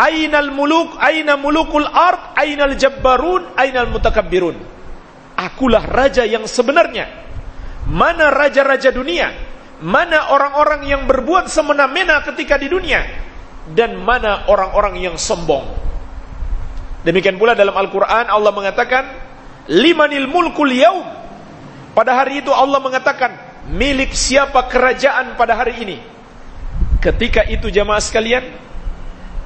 Ainal muluk, aina mulukul ard, ainal jabbarun, ainal mutakabbirun. Akulah raja yang sebenarnya. Mana raja-raja dunia? Mana orang-orang yang berbuat semena-mena ketika di dunia? Dan mana orang-orang yang sombong? Demikian pula dalam Al-Quran Allah mengatakan, Limanil mulkul yaum. Pada hari itu Allah mengatakan, milik siapa kerajaan pada hari ini? Ketika itu jamaah sekalian,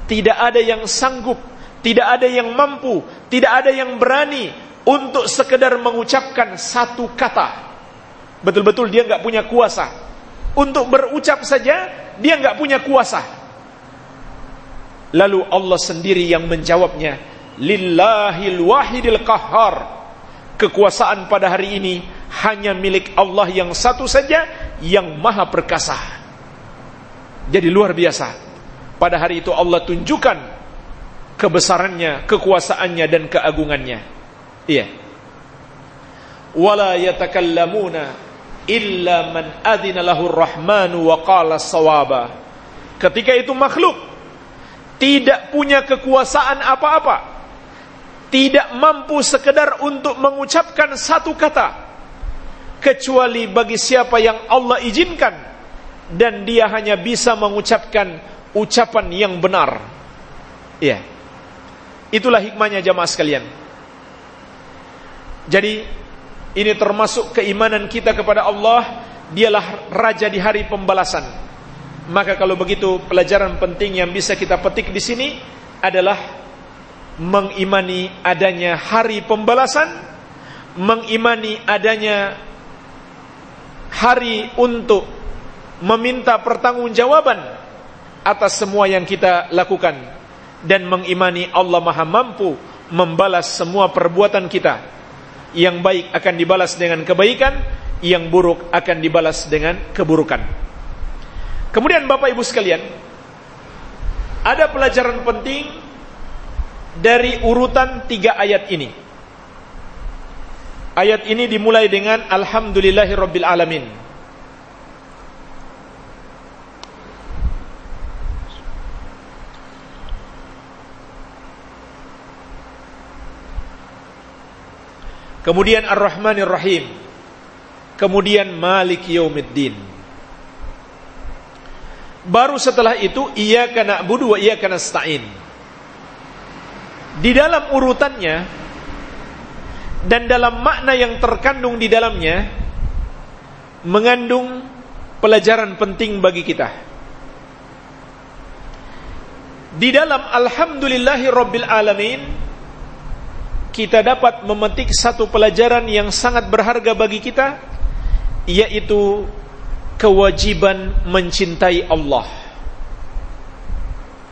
tidak ada yang sanggup, tidak ada yang mampu, tidak ada yang berani untuk sekedar mengucapkan satu kata. Betul-betul dia nggak punya kuasa. Untuk berucap saja dia nggak punya kuasa. Lalu Allah sendiri yang menjawabnya, Lillahil wahidil qahhar. Kekuasaan pada hari ini hanya milik Allah yang satu saja yang maha perkasa. Jadi luar biasa pada hari itu Allah tunjukkan kebesarannya, kekuasaannya dan keagungannya. Iya. Wala yatakallamuna illa man adzina lahu rahmanu wa qala sawaba. Ketika itu makhluk tidak punya kekuasaan apa-apa. Tidak mampu sekedar untuk mengucapkan satu kata kecuali bagi siapa yang Allah izinkan dan dia hanya bisa mengucapkan ucapan yang benar. Iya. Itulah hikmahnya jamaah sekalian. Jadi ini termasuk keimanan kita kepada Allah, dialah raja di hari pembalasan. Maka kalau begitu pelajaran penting yang bisa kita petik di sini adalah mengimani adanya hari pembalasan, mengimani adanya hari untuk meminta pertanggungjawaban atas semua yang kita lakukan dan mengimani Allah Maha mampu membalas semua perbuatan kita. Yang baik akan dibalas dengan kebaikan, yang buruk akan dibalas dengan keburukan. Kemudian Bapak Ibu sekalian, ada pelajaran penting dari urutan tiga ayat ini. Ayat ini dimulai dengan Alhamdulillahirabbil alamin. Kemudian Ar-Rahmanir. Kemudian Malik Yaumiddin. Baru setelah itu iyyaka na'budu wa iyyaka nasta'in. Di dalam urutannya dan dalam makna yang terkandung di dalamnya mengandung pelajaran penting bagi kita. Di dalam alhamdulillahi rabbil alamin kita dapat memetik satu pelajaran yang sangat berharga bagi kita yaitu kewajiban mencintai Allah.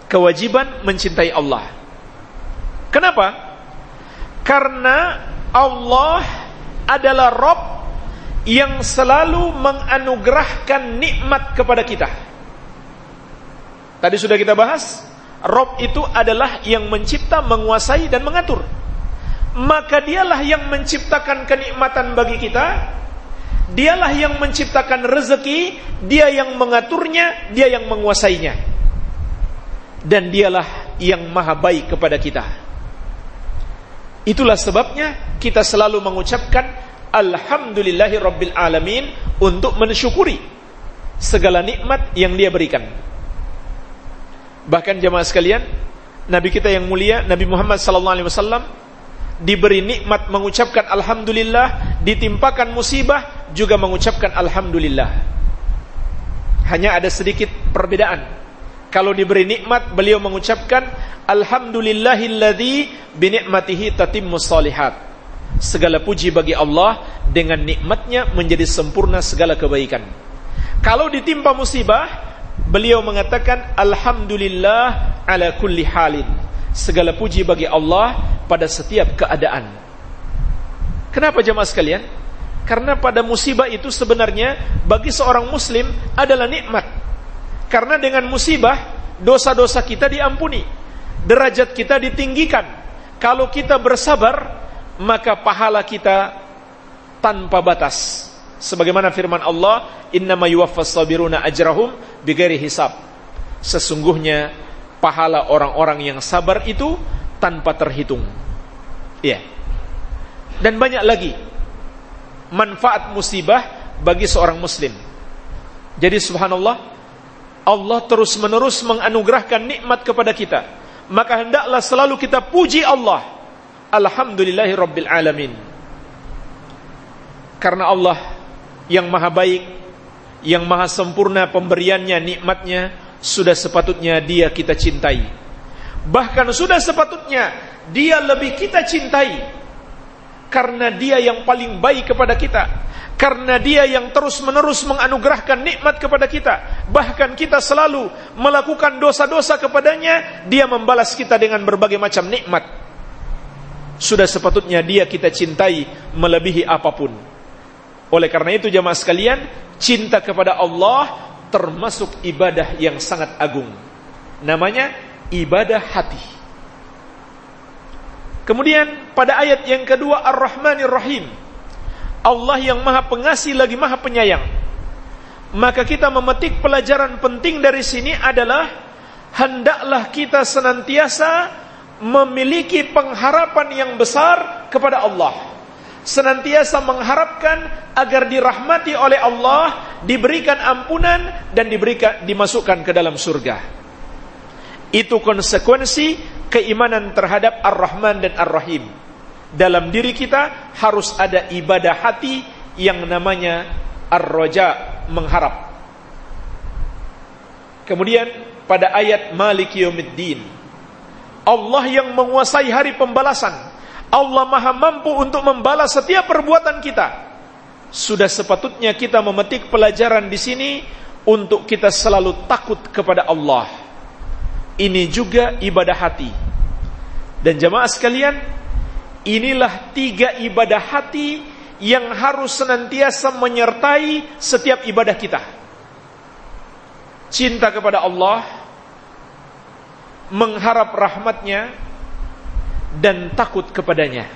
Kewajiban mencintai Allah. Kenapa? Karena Allah adalah Rob yang selalu menganugerahkan nikmat kepada kita. Tadi sudah kita bahas, Rob itu adalah yang mencipta, menguasai dan mengatur. Maka dialah yang menciptakan kenikmatan bagi kita. Dialah yang menciptakan rezeki, dia yang mengaturnya, dia yang menguasainya. Dan dialah yang maha baik kepada kita. Itulah sebabnya kita selalu mengucapkan Alhamdulillahi Rabbil Alamin untuk mensyukuri segala nikmat yang dia berikan. Bahkan jemaah sekalian, Nabi kita yang mulia, Nabi Muhammad SAW diberi nikmat mengucapkan Alhamdulillah, ditimpakan musibah juga mengucapkan Alhamdulillah. Hanya ada sedikit perbedaan kalau diberi nikmat beliau mengucapkan alhamdulillahilladzi binikmatihi tatimmus solihat. Segala puji bagi Allah dengan nikmatnya menjadi sempurna segala kebaikan. Kalau ditimpa musibah, beliau mengatakan alhamdulillah ala kulli halin. Segala puji bagi Allah pada setiap keadaan. Kenapa jemaah sekalian? Karena pada musibah itu sebenarnya bagi seorang muslim adalah nikmat karena dengan musibah dosa-dosa kita diampuni, derajat kita ditinggikan. Kalau kita bersabar, maka pahala kita tanpa batas. Sebagaimana firman Allah, "Innama yuwaffas sabiruna ajrahum bighairi hisab." Sesungguhnya pahala orang-orang yang sabar itu tanpa terhitung. Iya. Dan banyak lagi manfaat musibah bagi seorang muslim. Jadi subhanallah Allah terus-menerus menganugerahkan nikmat kepada kita. Maka hendaklah selalu kita puji Allah. Alhamdulillahi Rabbil Alamin. Karena Allah yang maha baik, yang maha sempurna pemberiannya, nikmatnya, sudah sepatutnya dia kita cintai. Bahkan sudah sepatutnya dia lebih kita cintai. Karena dia yang paling baik kepada kita karena dia yang terus-menerus menganugerahkan nikmat kepada kita. Bahkan kita selalu melakukan dosa-dosa kepadanya, dia membalas kita dengan berbagai macam nikmat. Sudah sepatutnya dia kita cintai melebihi apa pun. Oleh karena itu jamaah sekalian, cinta kepada Allah termasuk ibadah yang sangat agung. Namanya ibadah hati. Kemudian pada ayat yang kedua Ar-Rahmanir Rahim Allah yang maha pengasih lagi maha penyayang. Maka kita memetik pelajaran penting dari sini adalah hendaklah kita senantiasa memiliki pengharapan yang besar kepada Allah. Senantiasa mengharapkan agar dirahmati oleh Allah, diberikan ampunan dan diberikan dimasukkan ke dalam surga. Itu konsekuensi keimanan terhadap Ar-Rahman dan Ar-Rahim. Dalam diri kita harus ada ibadah hati yang namanya ar-roja mengharap. Kemudian pada ayat Malik Yawmiddin Allah yang menguasai hari pembalasan. Allah maha mampu untuk membalas setiap perbuatan kita. Sudah sepatutnya kita memetik pelajaran di sini Untuk kita selalu takut kepada Allah. Ini juga ibadah hati Dan jamaah sekalian Inilah tiga ibadah hati yang harus senantiasa menyertai setiap ibadah kita. Cinta kepada Allah, mengharap rahmatnya, dan takut kepadanya.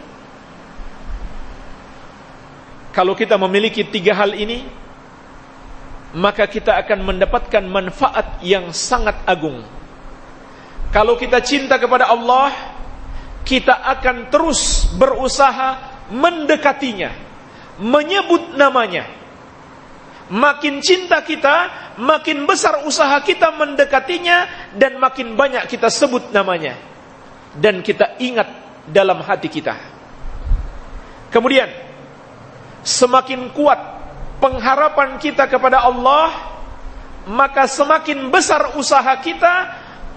kalau kita memiliki tiga hal ini, maka kita akan mendapatkan manfaat yang sangat agung. Kalau kita cinta kepada Allah, kita akan terus berusaha mendekatinya, menyebut namanya. Makin cinta kita, makin besar usaha kita mendekatinya dan makin banyak kita sebut namanya. Dan kita ingat dalam hati kita. Kemudian semakin kuat pengharapan kita kepada Allah, maka semakin besar usaha kita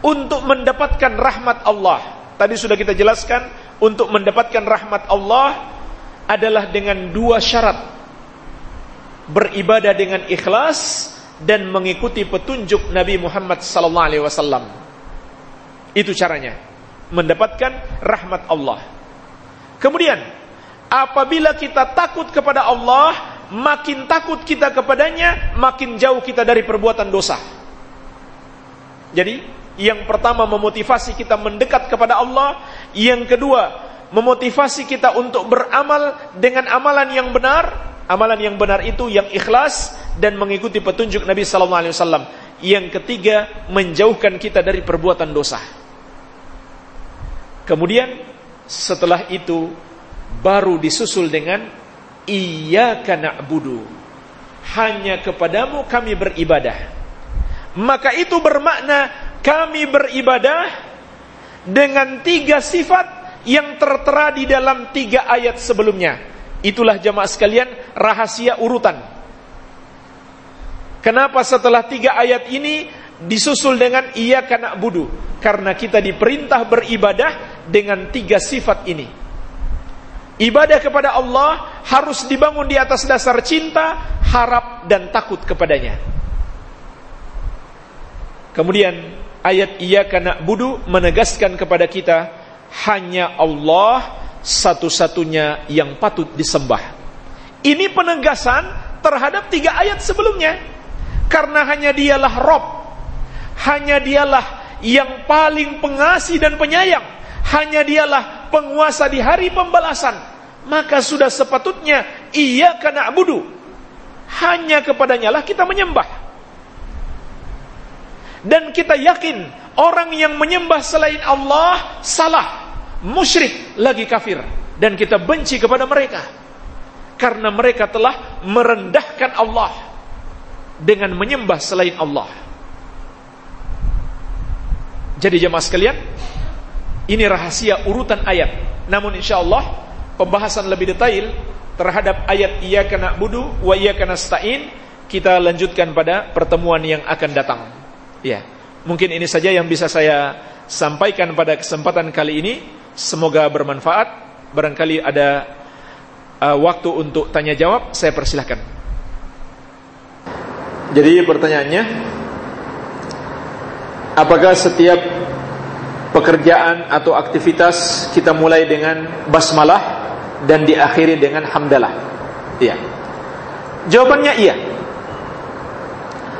untuk mendapatkan rahmat Allah. Tadi sudah kita jelaskan, untuk mendapatkan rahmat Allah adalah dengan dua syarat. Beribadah dengan ikhlas dan mengikuti petunjuk Nabi Muhammad wasallam. Itu caranya mendapatkan rahmat Allah. Kemudian Apabila kita takut kepada Allah, makin takut kita kepadanya, makin jauh kita dari perbuatan dosa. Jadi, yang pertama memotivasi kita mendekat kepada Allah, yang kedua memotivasi kita untuk beramal dengan amalan yang benar. Amalan yang benar itu yang ikhlas dan mengikuti petunjuk Nabi sallallahu alaihi wasallam. Yang ketiga, menjauhkan kita dari perbuatan dosa. Kemudian setelah itu baru disusul dengan iyyaka na'budu. Hanya kepadamu kami beribadah. Maka itu bermakna kami beribadah dengan tiga sifat yang tertera di dalam tiga ayat sebelumnya. Itulah jemaah sekalian rahasia urutan. Kenapa setelah tiga ayat ini disusul dengan iya karena budu? Karena kita diperintah beribadah dengan tiga sifat ini. Ibadah kepada Allah harus dibangun di atas dasar cinta, harap dan takut kepadanya. Kemudian ayat karena budu menegaskan kepada kita hanya Allah satu-satunya yang patut disembah. Ini penegasan terhadap tiga ayat sebelumnya. Karena hanya dialah Rob. Hanya dialah yang paling pengasih dan penyayang. Hanya dialah penguasa di hari pembalasan, maka sudah sepatutnya ia kena budu. Hanya kepadanya lah kita menyembah. Dan kita yakin orang yang menyembah selain Allah salah, musyrik, lagi kafir. Dan kita benci kepada mereka. Karena mereka telah merendahkan Allah dengan menyembah selain Allah. Jadi jemaah sekalian, ini rahasia urutan ayat. Namun insya Allah pembahasan lebih detail terhadap ayat iya kena budu wa kena stain kita lanjutkan pada pertemuan yang akan datang. Ya, mungkin ini saja yang bisa saya sampaikan pada kesempatan kali ini. Semoga bermanfaat. Barangkali ada uh, waktu untuk tanya jawab, saya persilahkan. Jadi pertanyaannya, apakah setiap pekerjaan atau aktivitas kita mulai dengan basmalah dan diakhiri dengan hamdalah. Iya. Jawabannya iya.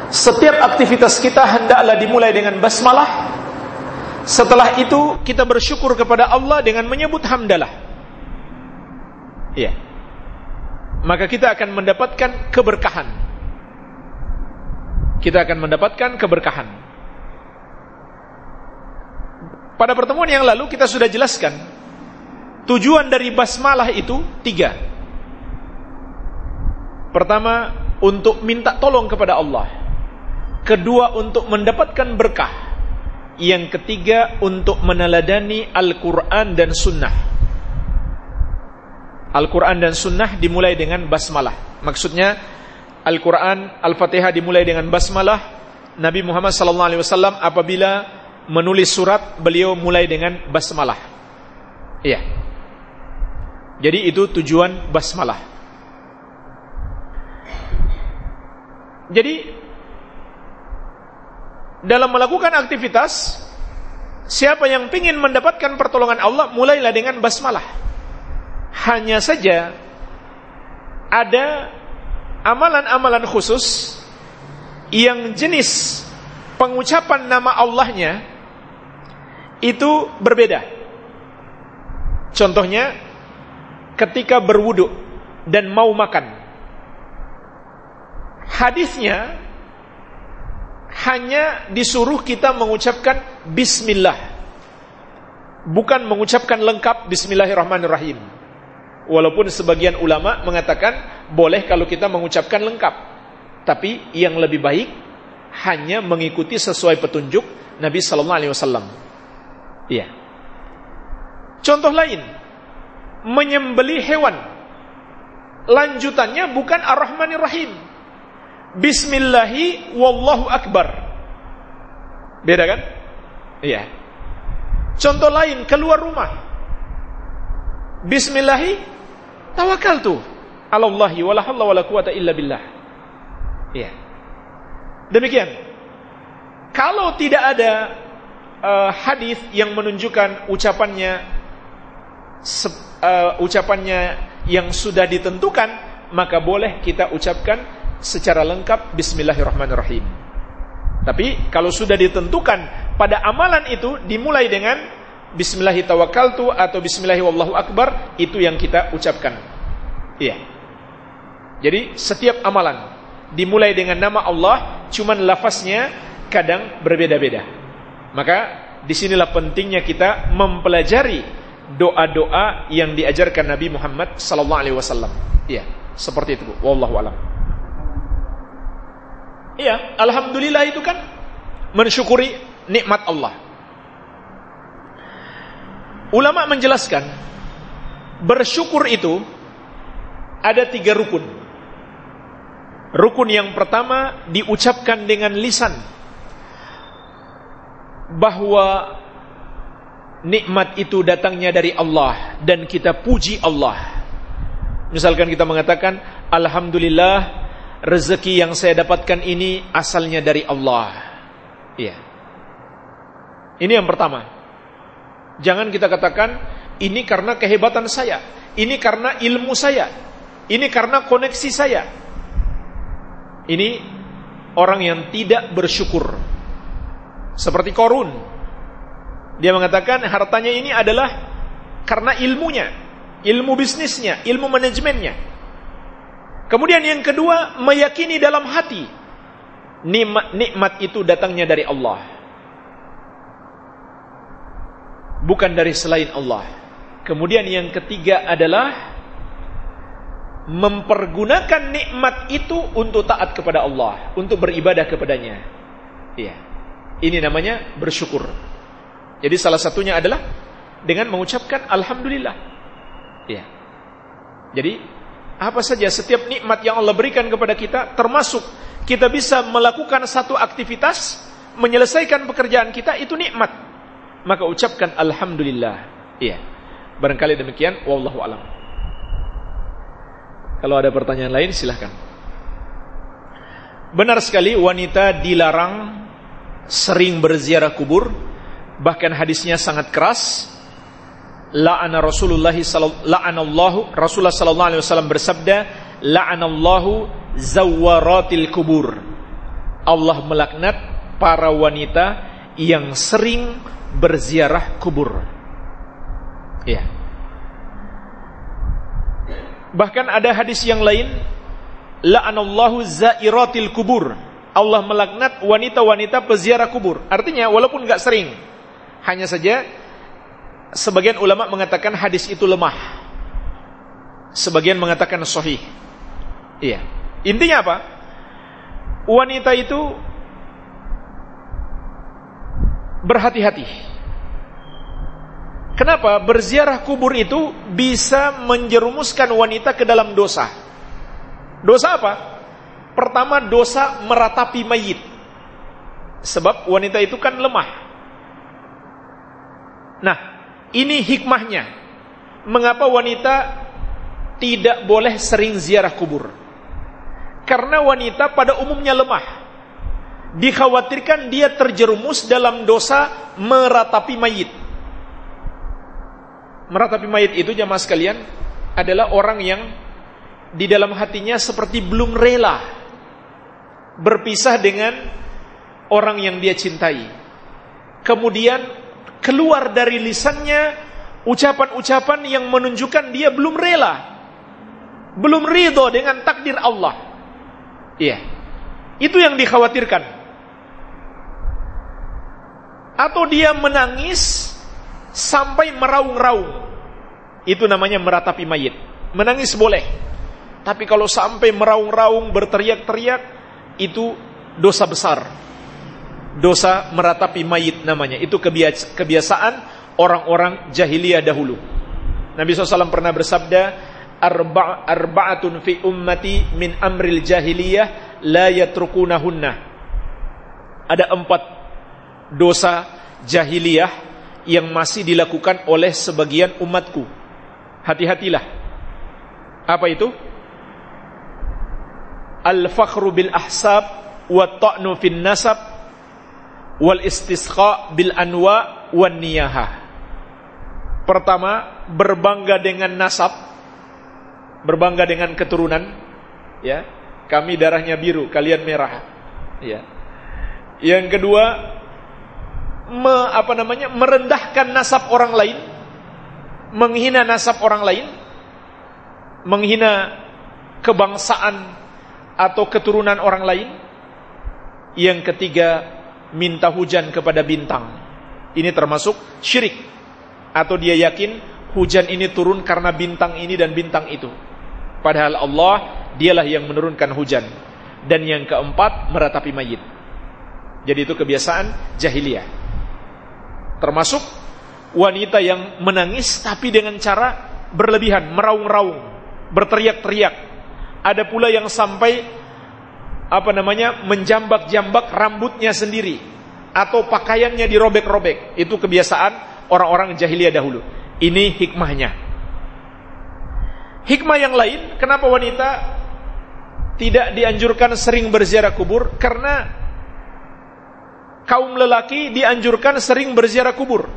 Setiap aktivitas kita hendaklah dimulai dengan basmalah. Setelah itu kita bersyukur kepada Allah dengan menyebut hamdalah. Iya. Maka kita akan mendapatkan keberkahan. Kita akan mendapatkan keberkahan. Pada pertemuan yang lalu kita sudah jelaskan tujuan dari basmalah itu tiga. Pertama, untuk minta tolong kepada Allah. Kedua, untuk mendapatkan berkah. Yang ketiga, untuk meneladani Al-Quran dan Sunnah. Al-Quran dan Sunnah dimulai dengan basmalah. Maksudnya, Al-Quran, Al-Fatihah dimulai dengan basmalah. Nabi Muhammad SAW apabila menulis surat beliau mulai dengan basmalah. Iya. Jadi itu tujuan basmalah. Jadi dalam melakukan aktivitas siapa yang ingin mendapatkan pertolongan Allah mulailah dengan basmalah. Hanya saja ada amalan-amalan khusus yang jenis pengucapan nama Allahnya itu berbeda. Contohnya ketika berwudu dan mau makan. Hadisnya hanya disuruh kita mengucapkan bismillah. Bukan mengucapkan lengkap bismillahirrahmanirrahim. Walaupun sebagian ulama mengatakan boleh kalau kita mengucapkan lengkap. Tapi yang lebih baik hanya mengikuti sesuai petunjuk Nabi sallallahu alaihi wasallam. Iya. Contoh lain, menyembeli hewan. Lanjutannya bukan Ar-Rahmanir Rahim. Bismillahi wallahu akbar. Beda kan? Iya. Contoh lain, keluar rumah. Bismillahi tawakaltu ala Allahi wala hawla wala quwata illa billah. Iya. Demikian. Kalau tidak ada uh, hadis yang menunjukkan ucapannya uh, ucapannya yang sudah ditentukan, maka boleh kita ucapkan secara lengkap Bismillahirrahmanirrahim. Tapi kalau sudah ditentukan pada amalan itu dimulai dengan Bismillahirrahmanirrahim atau Bismillahirrahmanirrahim itu yang kita ucapkan. Iya. Jadi setiap amalan dimulai dengan nama Allah, cuman lafaznya kadang berbeda-beda. Maka di sinilah pentingnya kita mempelajari doa-doa yang diajarkan Nabi Muhammad wasallam. Iya, seperti itu. Wallahu alam. Iya, alhamdulillah itu kan mensyukuri nikmat Allah. Ulama menjelaskan bersyukur itu ada tiga rukun. Rukun yang pertama diucapkan dengan lisan bahwa nikmat itu datangnya dari Allah dan kita puji Allah. Misalkan kita mengatakan alhamdulillah rezeki yang saya dapatkan ini asalnya dari Allah. Iya. Ini yang pertama. Jangan kita katakan ini karena kehebatan saya, ini karena ilmu saya, ini karena koneksi saya. Ini orang yang tidak bersyukur. Seperti Korun dia mengatakan hartanya ini adalah karena ilmunya, ilmu bisnisnya, ilmu manajemennya. Kemudian yang kedua, meyakini dalam hati nikmat, nikmat itu datangnya dari Allah. Bukan dari selain Allah. Kemudian yang ketiga adalah mempergunakan nikmat itu untuk taat kepada Allah, untuk beribadah kepadanya. Iya. Ini namanya bersyukur. Jadi salah satunya adalah dengan mengucapkan alhamdulillah. Ya. Jadi apa saja setiap nikmat yang Allah berikan kepada kita termasuk kita bisa melakukan satu aktivitas menyelesaikan pekerjaan kita itu nikmat. Maka ucapkan alhamdulillah. Iya. Barangkali demikian wallahu alam. Kalau ada pertanyaan lain silahkan. Benar sekali wanita dilarang sering berziarah kubur bahkan hadisnya sangat keras la'ana Rasulullah la'anallahu Rasulullah sallallahu alaihi wasallam bersabda la'anallahu zawaratil kubur. Allah melaknat para wanita yang sering berziarah kubur. Ya bahkan ada hadis yang lain la'anallahu zairatil kubur. Allah melaknat wanita-wanita peziarah kubur. Artinya walaupun enggak sering hanya saja sebagian ulama mengatakan hadis itu lemah. Sebagian mengatakan sahih. Iya. Intinya apa? Wanita itu berhati-hati. Kenapa? Berziarah kubur itu bisa menjerumuskan wanita ke dalam dosa. Dosa apa? Pertama dosa meratapi mayit. Sebab wanita itu kan lemah. Nah, ini hikmahnya. Mengapa wanita tidak boleh sering ziarah kubur? Karena wanita pada umumnya lemah. Dikhawatirkan dia terjerumus dalam dosa meratapi mayit. Meratapi mayit itu jamaah sekalian adalah orang yang di dalam hatinya seperti belum rela berpisah dengan orang yang dia cintai. Kemudian keluar dari lisannya ucapan-ucapan yang menunjukkan dia belum rela belum ridho dengan takdir Allah. Iya. Itu yang dikhawatirkan. Atau dia menangis sampai meraung-raung. Itu namanya meratapi mayit. Menangis boleh. Tapi kalau sampai meraung-raung, berteriak-teriak, itu dosa besar. Dosa meratapi mayit namanya. Itu kebiasaan orang-orang jahiliyah dahulu. Nabi SAW pernah bersabda, Arba arba'atun fi ummati min amril jahiliyah la yatrukunahunna. Ada empat dosa jahiliyah yang masih dilakukan oleh sebagian umatku. Hati-hatilah. Apa itu? Al-fakhru bil ahsab wa ta'nu fin nasab wal istisqa bil anwa wan niyahah. Pertama, berbangga dengan nasab, berbangga dengan keturunan, ya. Kami darahnya biru, kalian merah. Ya. Yang kedua, me, apa namanya? merendahkan nasab orang lain, menghina nasab orang lain, menghina kebangsaan atau keturunan orang lain. Yang ketiga, minta hujan kepada bintang. Ini termasuk syirik atau dia yakin hujan ini turun karena bintang ini dan bintang itu. Padahal Allah dialah yang menurunkan hujan. Dan yang keempat meratapi mayit. Jadi itu kebiasaan jahiliyah. Termasuk wanita yang menangis tapi dengan cara berlebihan, meraung-raung, berteriak-teriak. Ada pula yang sampai apa namanya menjambak-jambak rambutnya sendiri atau pakaiannya dirobek-robek. Itu kebiasaan orang-orang jahiliyah dahulu. Ini hikmahnya. Hikmah yang lain, kenapa wanita tidak dianjurkan sering berziarah kubur? Karena kaum lelaki dianjurkan sering berziarah kubur.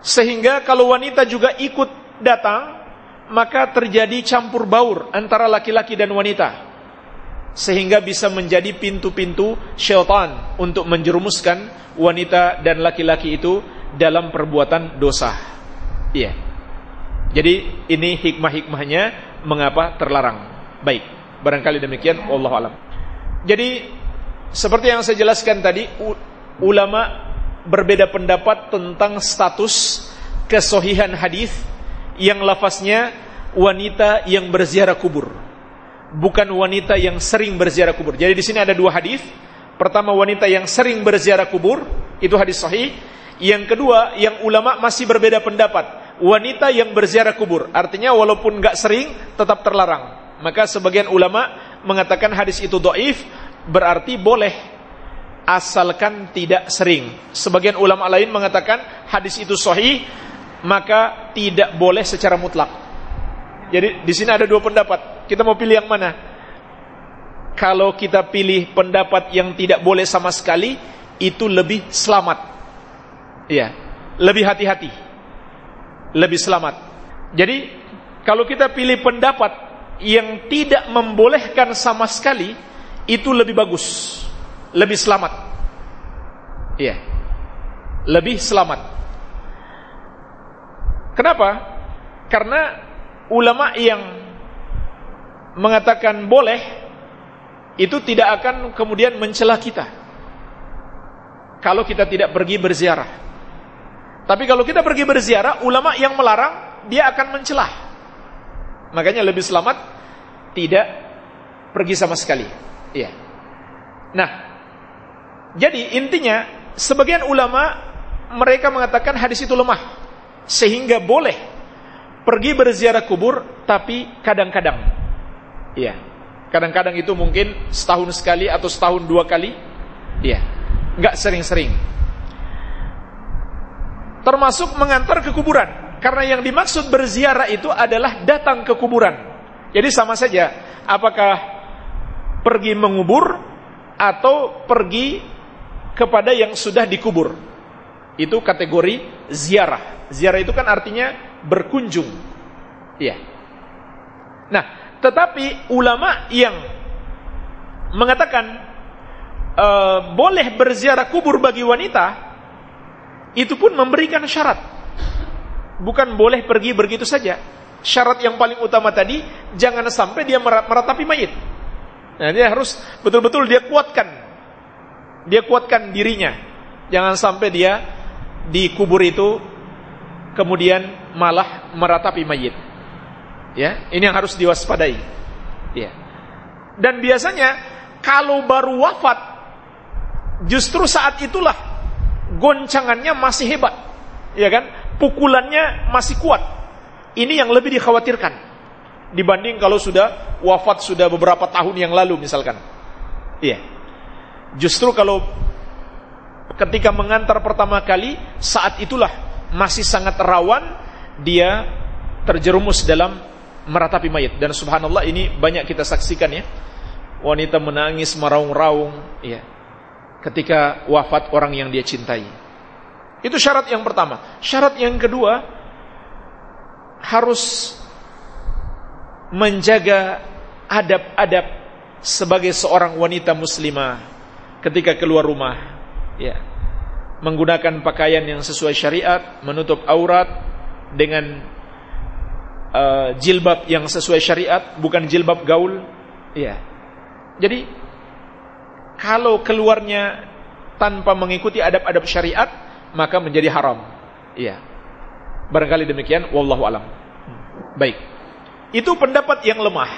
Sehingga kalau wanita juga ikut datang, maka terjadi campur baur antara laki-laki dan wanita. Sehingga bisa menjadi pintu-pintu syaitan untuk menjerumuskan wanita dan laki-laki itu dalam perbuatan dosa. Iya. Jadi ini hikmah-hikmahnya mengapa terlarang. Baik, barangkali demikian Allah alam. Jadi seperti yang saya jelaskan tadi, ulama berbeda pendapat tentang status kesohihan hadis yang lafaznya wanita yang berziarah kubur. Bukan wanita yang sering berziarah kubur. Jadi di sini ada dua hadis. Pertama wanita yang sering berziarah kubur, itu hadis sahih. Yang kedua, yang ulama masih berbeda pendapat. Wanita yang berziarah kubur. Artinya walaupun nggak sering, tetap terlarang. Maka sebagian ulama mengatakan hadis itu doif, berarti boleh. Asalkan tidak sering. Sebagian ulama lain mengatakan hadis itu sahih, maka tidak boleh secara mutlak. Jadi di sini ada dua pendapat. Kita mau pilih yang mana? Kalau kita pilih pendapat yang tidak boleh sama sekali, itu lebih selamat Iya, lebih hati-hati. Lebih selamat. Jadi, kalau kita pilih pendapat yang tidak membolehkan sama sekali, itu lebih bagus. Lebih selamat. Iya. Lebih selamat. Kenapa? Karena ulama yang mengatakan boleh itu tidak akan kemudian mencela kita. Kalau kita tidak pergi berziarah. Tapi kalau kita pergi berziarah, ulama yang melarang, dia akan mencelah. Makanya lebih selamat tidak pergi sama sekali. Iya. Nah, jadi intinya sebagian ulama mereka mengatakan hadis itu lemah sehingga boleh pergi berziarah kubur tapi kadang-kadang. Iya. Kadang-kadang itu mungkin setahun sekali atau setahun dua kali. Iya. Enggak sering-sering termasuk mengantar ke kuburan. Karena yang dimaksud berziarah itu adalah datang ke kuburan. Jadi sama saja, apakah pergi mengubur atau pergi kepada yang sudah dikubur. Itu kategori ziarah. Ziarah itu kan artinya berkunjung. Iya. Nah, tetapi ulama yang mengatakan uh, boleh berziarah kubur bagi wanita itu pun memberikan syarat. Bukan boleh pergi begitu saja. syarat yang paling utama tadi jangan sampai dia meratapi mayit. Nah, dia harus betul-betul dia kuatkan. Dia kuatkan dirinya. Jangan sampai dia di kubur itu kemudian malah meratapi mayit. Ya, ini yang harus diwaspadai. Ya. Dan biasanya kalau baru wafat justru saat itulah goncangannya masih hebat. Ya kan? Pukulannya masih kuat. Ini yang lebih dikhawatirkan dibanding kalau sudah wafat sudah beberapa tahun yang lalu misalkan. Iya. Justru kalau ketika mengantar pertama kali saat itulah masih sangat rawan dia terjerumus dalam meratapi mayat dan subhanallah ini banyak kita saksikan ya. Wanita menangis meraung-raung ya. Ketika wafat orang yang dia cintai. Itu syarat yang pertama. Syarat yang kedua harus menjaga adab-adab sebagai seorang wanita muslimah ketika keluar rumah ya menggunakan pakaian yang sesuai syariat menutup aurat dengan uh, jilbab yang sesuai syariat bukan jilbab gaul. Ya jadi kalau keluarnya tanpa mengikuti adab-adab syariat maka menjadi haram. Ya barangkali demikian wallahu alam. Baik. Itu pendapat yang lemah.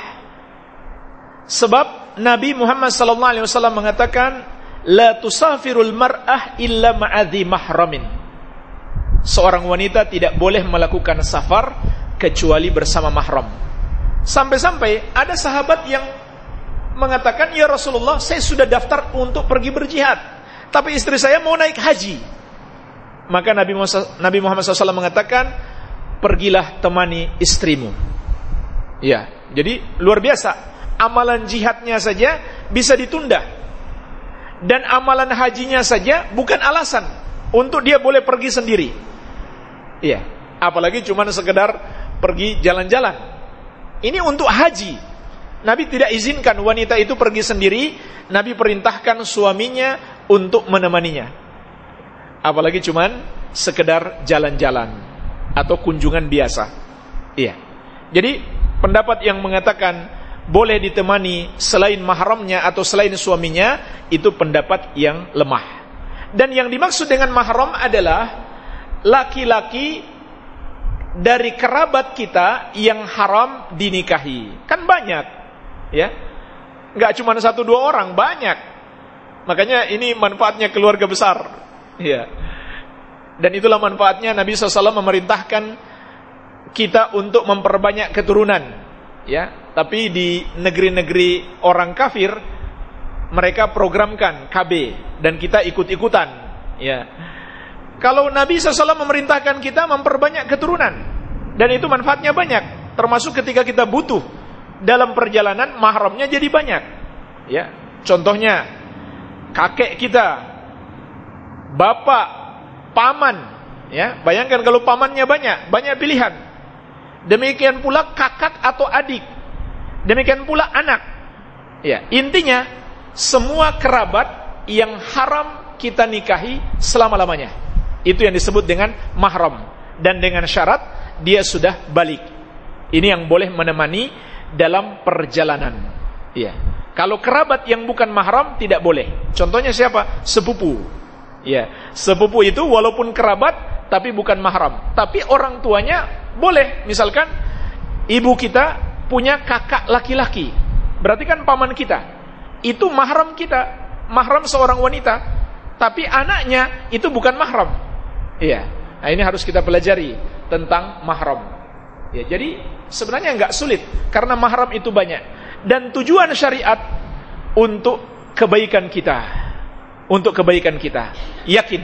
Sebab Nabi Muhammad sallallahu alaihi wasallam mengatakan la tusafirul mar'ah illa ma'adhi mahramin. Seorang wanita tidak boleh melakukan safar kecuali bersama mahram. Sampai-sampai ada sahabat yang mengatakan, "Ya Rasulullah, saya sudah daftar untuk pergi berjihad, tapi istri saya mau naik haji." Maka Nabi Muhammad SAW mengatakan, "Pergilah temani istrimu." Ya, jadi luar biasa. Amalan jihadnya saja bisa ditunda. Dan amalan hajinya saja bukan alasan untuk dia boleh pergi sendiri. Iya, apalagi cuma sekedar pergi jalan-jalan. Ini untuk haji. Nabi tidak izinkan wanita itu pergi sendiri, Nabi perintahkan suaminya untuk menemaninya. Apalagi cuman sekedar jalan-jalan atau kunjungan biasa. Iya. Jadi pendapat yang mengatakan boleh ditemani selain mahramnya atau selain suaminya itu pendapat yang lemah. Dan yang dimaksud dengan mahram adalah laki-laki dari kerabat kita yang haram dinikahi. Kan banyak, ya. Enggak cuma satu dua orang, banyak. Makanya ini manfaatnya keluarga besar. Ya. Dan itulah manfaatnya Nabi SAW memerintahkan kita untuk memperbanyak keturunan ya tapi di negeri-negeri orang kafir mereka programkan KB dan kita ikut-ikutan ya kalau Nabi SAW memerintahkan kita memperbanyak keturunan dan itu manfaatnya banyak termasuk ketika kita butuh dalam perjalanan mahramnya jadi banyak ya contohnya kakek kita bapak paman ya bayangkan kalau pamannya banyak banyak pilihan Demikian pula kakak atau adik. Demikian pula anak. Ya, intinya semua kerabat yang haram kita nikahi selama-lamanya. Itu yang disebut dengan mahram dan dengan syarat dia sudah balik. Ini yang boleh menemani dalam perjalanan. Ya. Kalau kerabat yang bukan mahram tidak boleh. Contohnya siapa? Sepupu. Ya, sepupu itu walaupun kerabat tapi bukan mahram, tapi orang tuanya boleh, misalkan ibu kita punya kakak laki-laki. Berarti kan paman kita. Itu mahram kita, mahram seorang wanita. Tapi anaknya itu bukan mahram. Iya. Nah, ini harus kita pelajari tentang mahram. Ya, jadi sebenarnya nggak sulit karena mahram itu banyak dan tujuan syariat untuk kebaikan kita. Untuk kebaikan kita. Yakin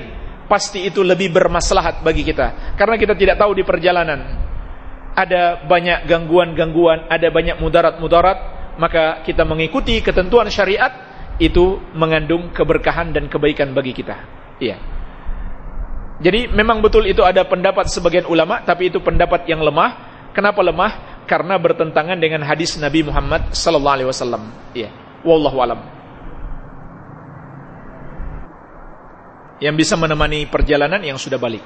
pasti itu lebih bermaslahat bagi kita karena kita tidak tahu di perjalanan ada banyak gangguan-gangguan, ada banyak mudarat-mudarat, maka kita mengikuti ketentuan syariat itu mengandung keberkahan dan kebaikan bagi kita. Iya. Jadi memang betul itu ada pendapat sebagian ulama, tapi itu pendapat yang lemah. Kenapa lemah? Karena bertentangan dengan hadis Nabi Muhammad sallallahu alaihi wasallam. Iya. Wallahu alam. yang bisa menemani perjalanan yang sudah balik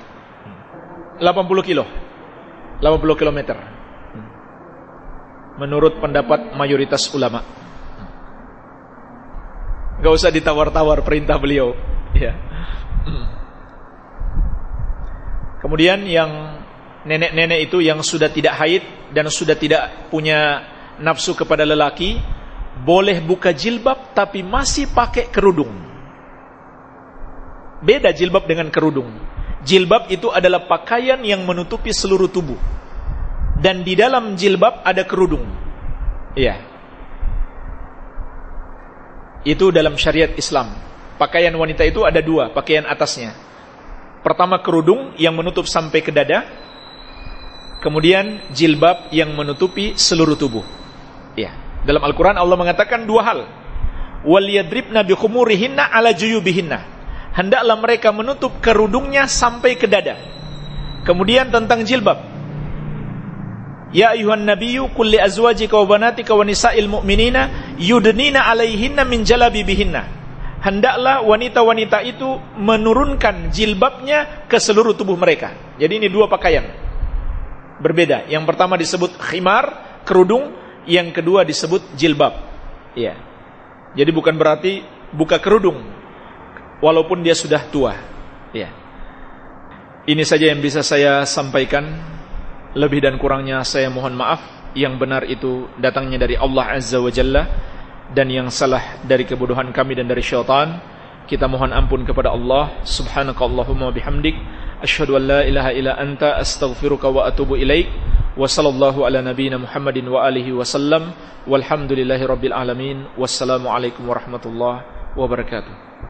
80 kilo 80 km hmm. menurut pendapat mayoritas ulama. Gak usah ditawar-tawar perintah beliau. Ya. Kemudian yang nenek-nenek itu yang sudah tidak haid dan sudah tidak punya nafsu kepada lelaki, boleh buka jilbab tapi masih pakai kerudung. Beda jilbab dengan kerudung. Jilbab itu adalah pakaian yang menutupi seluruh tubuh. Dan di dalam jilbab ada kerudung. Iya. Itu dalam syariat Islam. Pakaian wanita itu ada dua, pakaian atasnya. Pertama kerudung yang menutup sampai ke dada, kemudian jilbab yang menutupi seluruh tubuh. Ya, dalam Al-Qur'an Allah mengatakan dua hal. Waliyadribna bikhumurihinna ala juyubihinna. Hendaklah mereka menutup kerudungnya sampai ke dada. Kemudian tentang jilbab. Ya ayuhan Nabiyu kulli azwajika wa banatika wa nisa'il mu'minina yudnina alaihinna min jalabibihinna Hendaklah wanita-wanita itu menurunkan jilbabnya ke seluruh tubuh mereka. Jadi ini dua pakaian. Berbeda. Yang pertama disebut khimar, kerudung, yang kedua disebut jilbab. Iya. Jadi bukan berarti buka kerudung walaupun dia sudah tua. Iya. Ini saja yang bisa saya sampaikan. Lebih dan kurangnya saya mohon maaf. Yang benar itu datangnya dari Allah Azza wa Jalla dan yang salah dari kebodohan kami dan dari syaitan. Kita mohon ampun kepada Allah. Subhanakallahumma bihamdik asyhadu an la ilaha illa anta astaghfiruka wa atubu ilaik. Wa sallallahu ala nabiyyina Muhammadin wa alihi wasallam. Walhamdulillahi rabbil alamin. Wassalamu alaikum warahmatullahi wabarakatuh.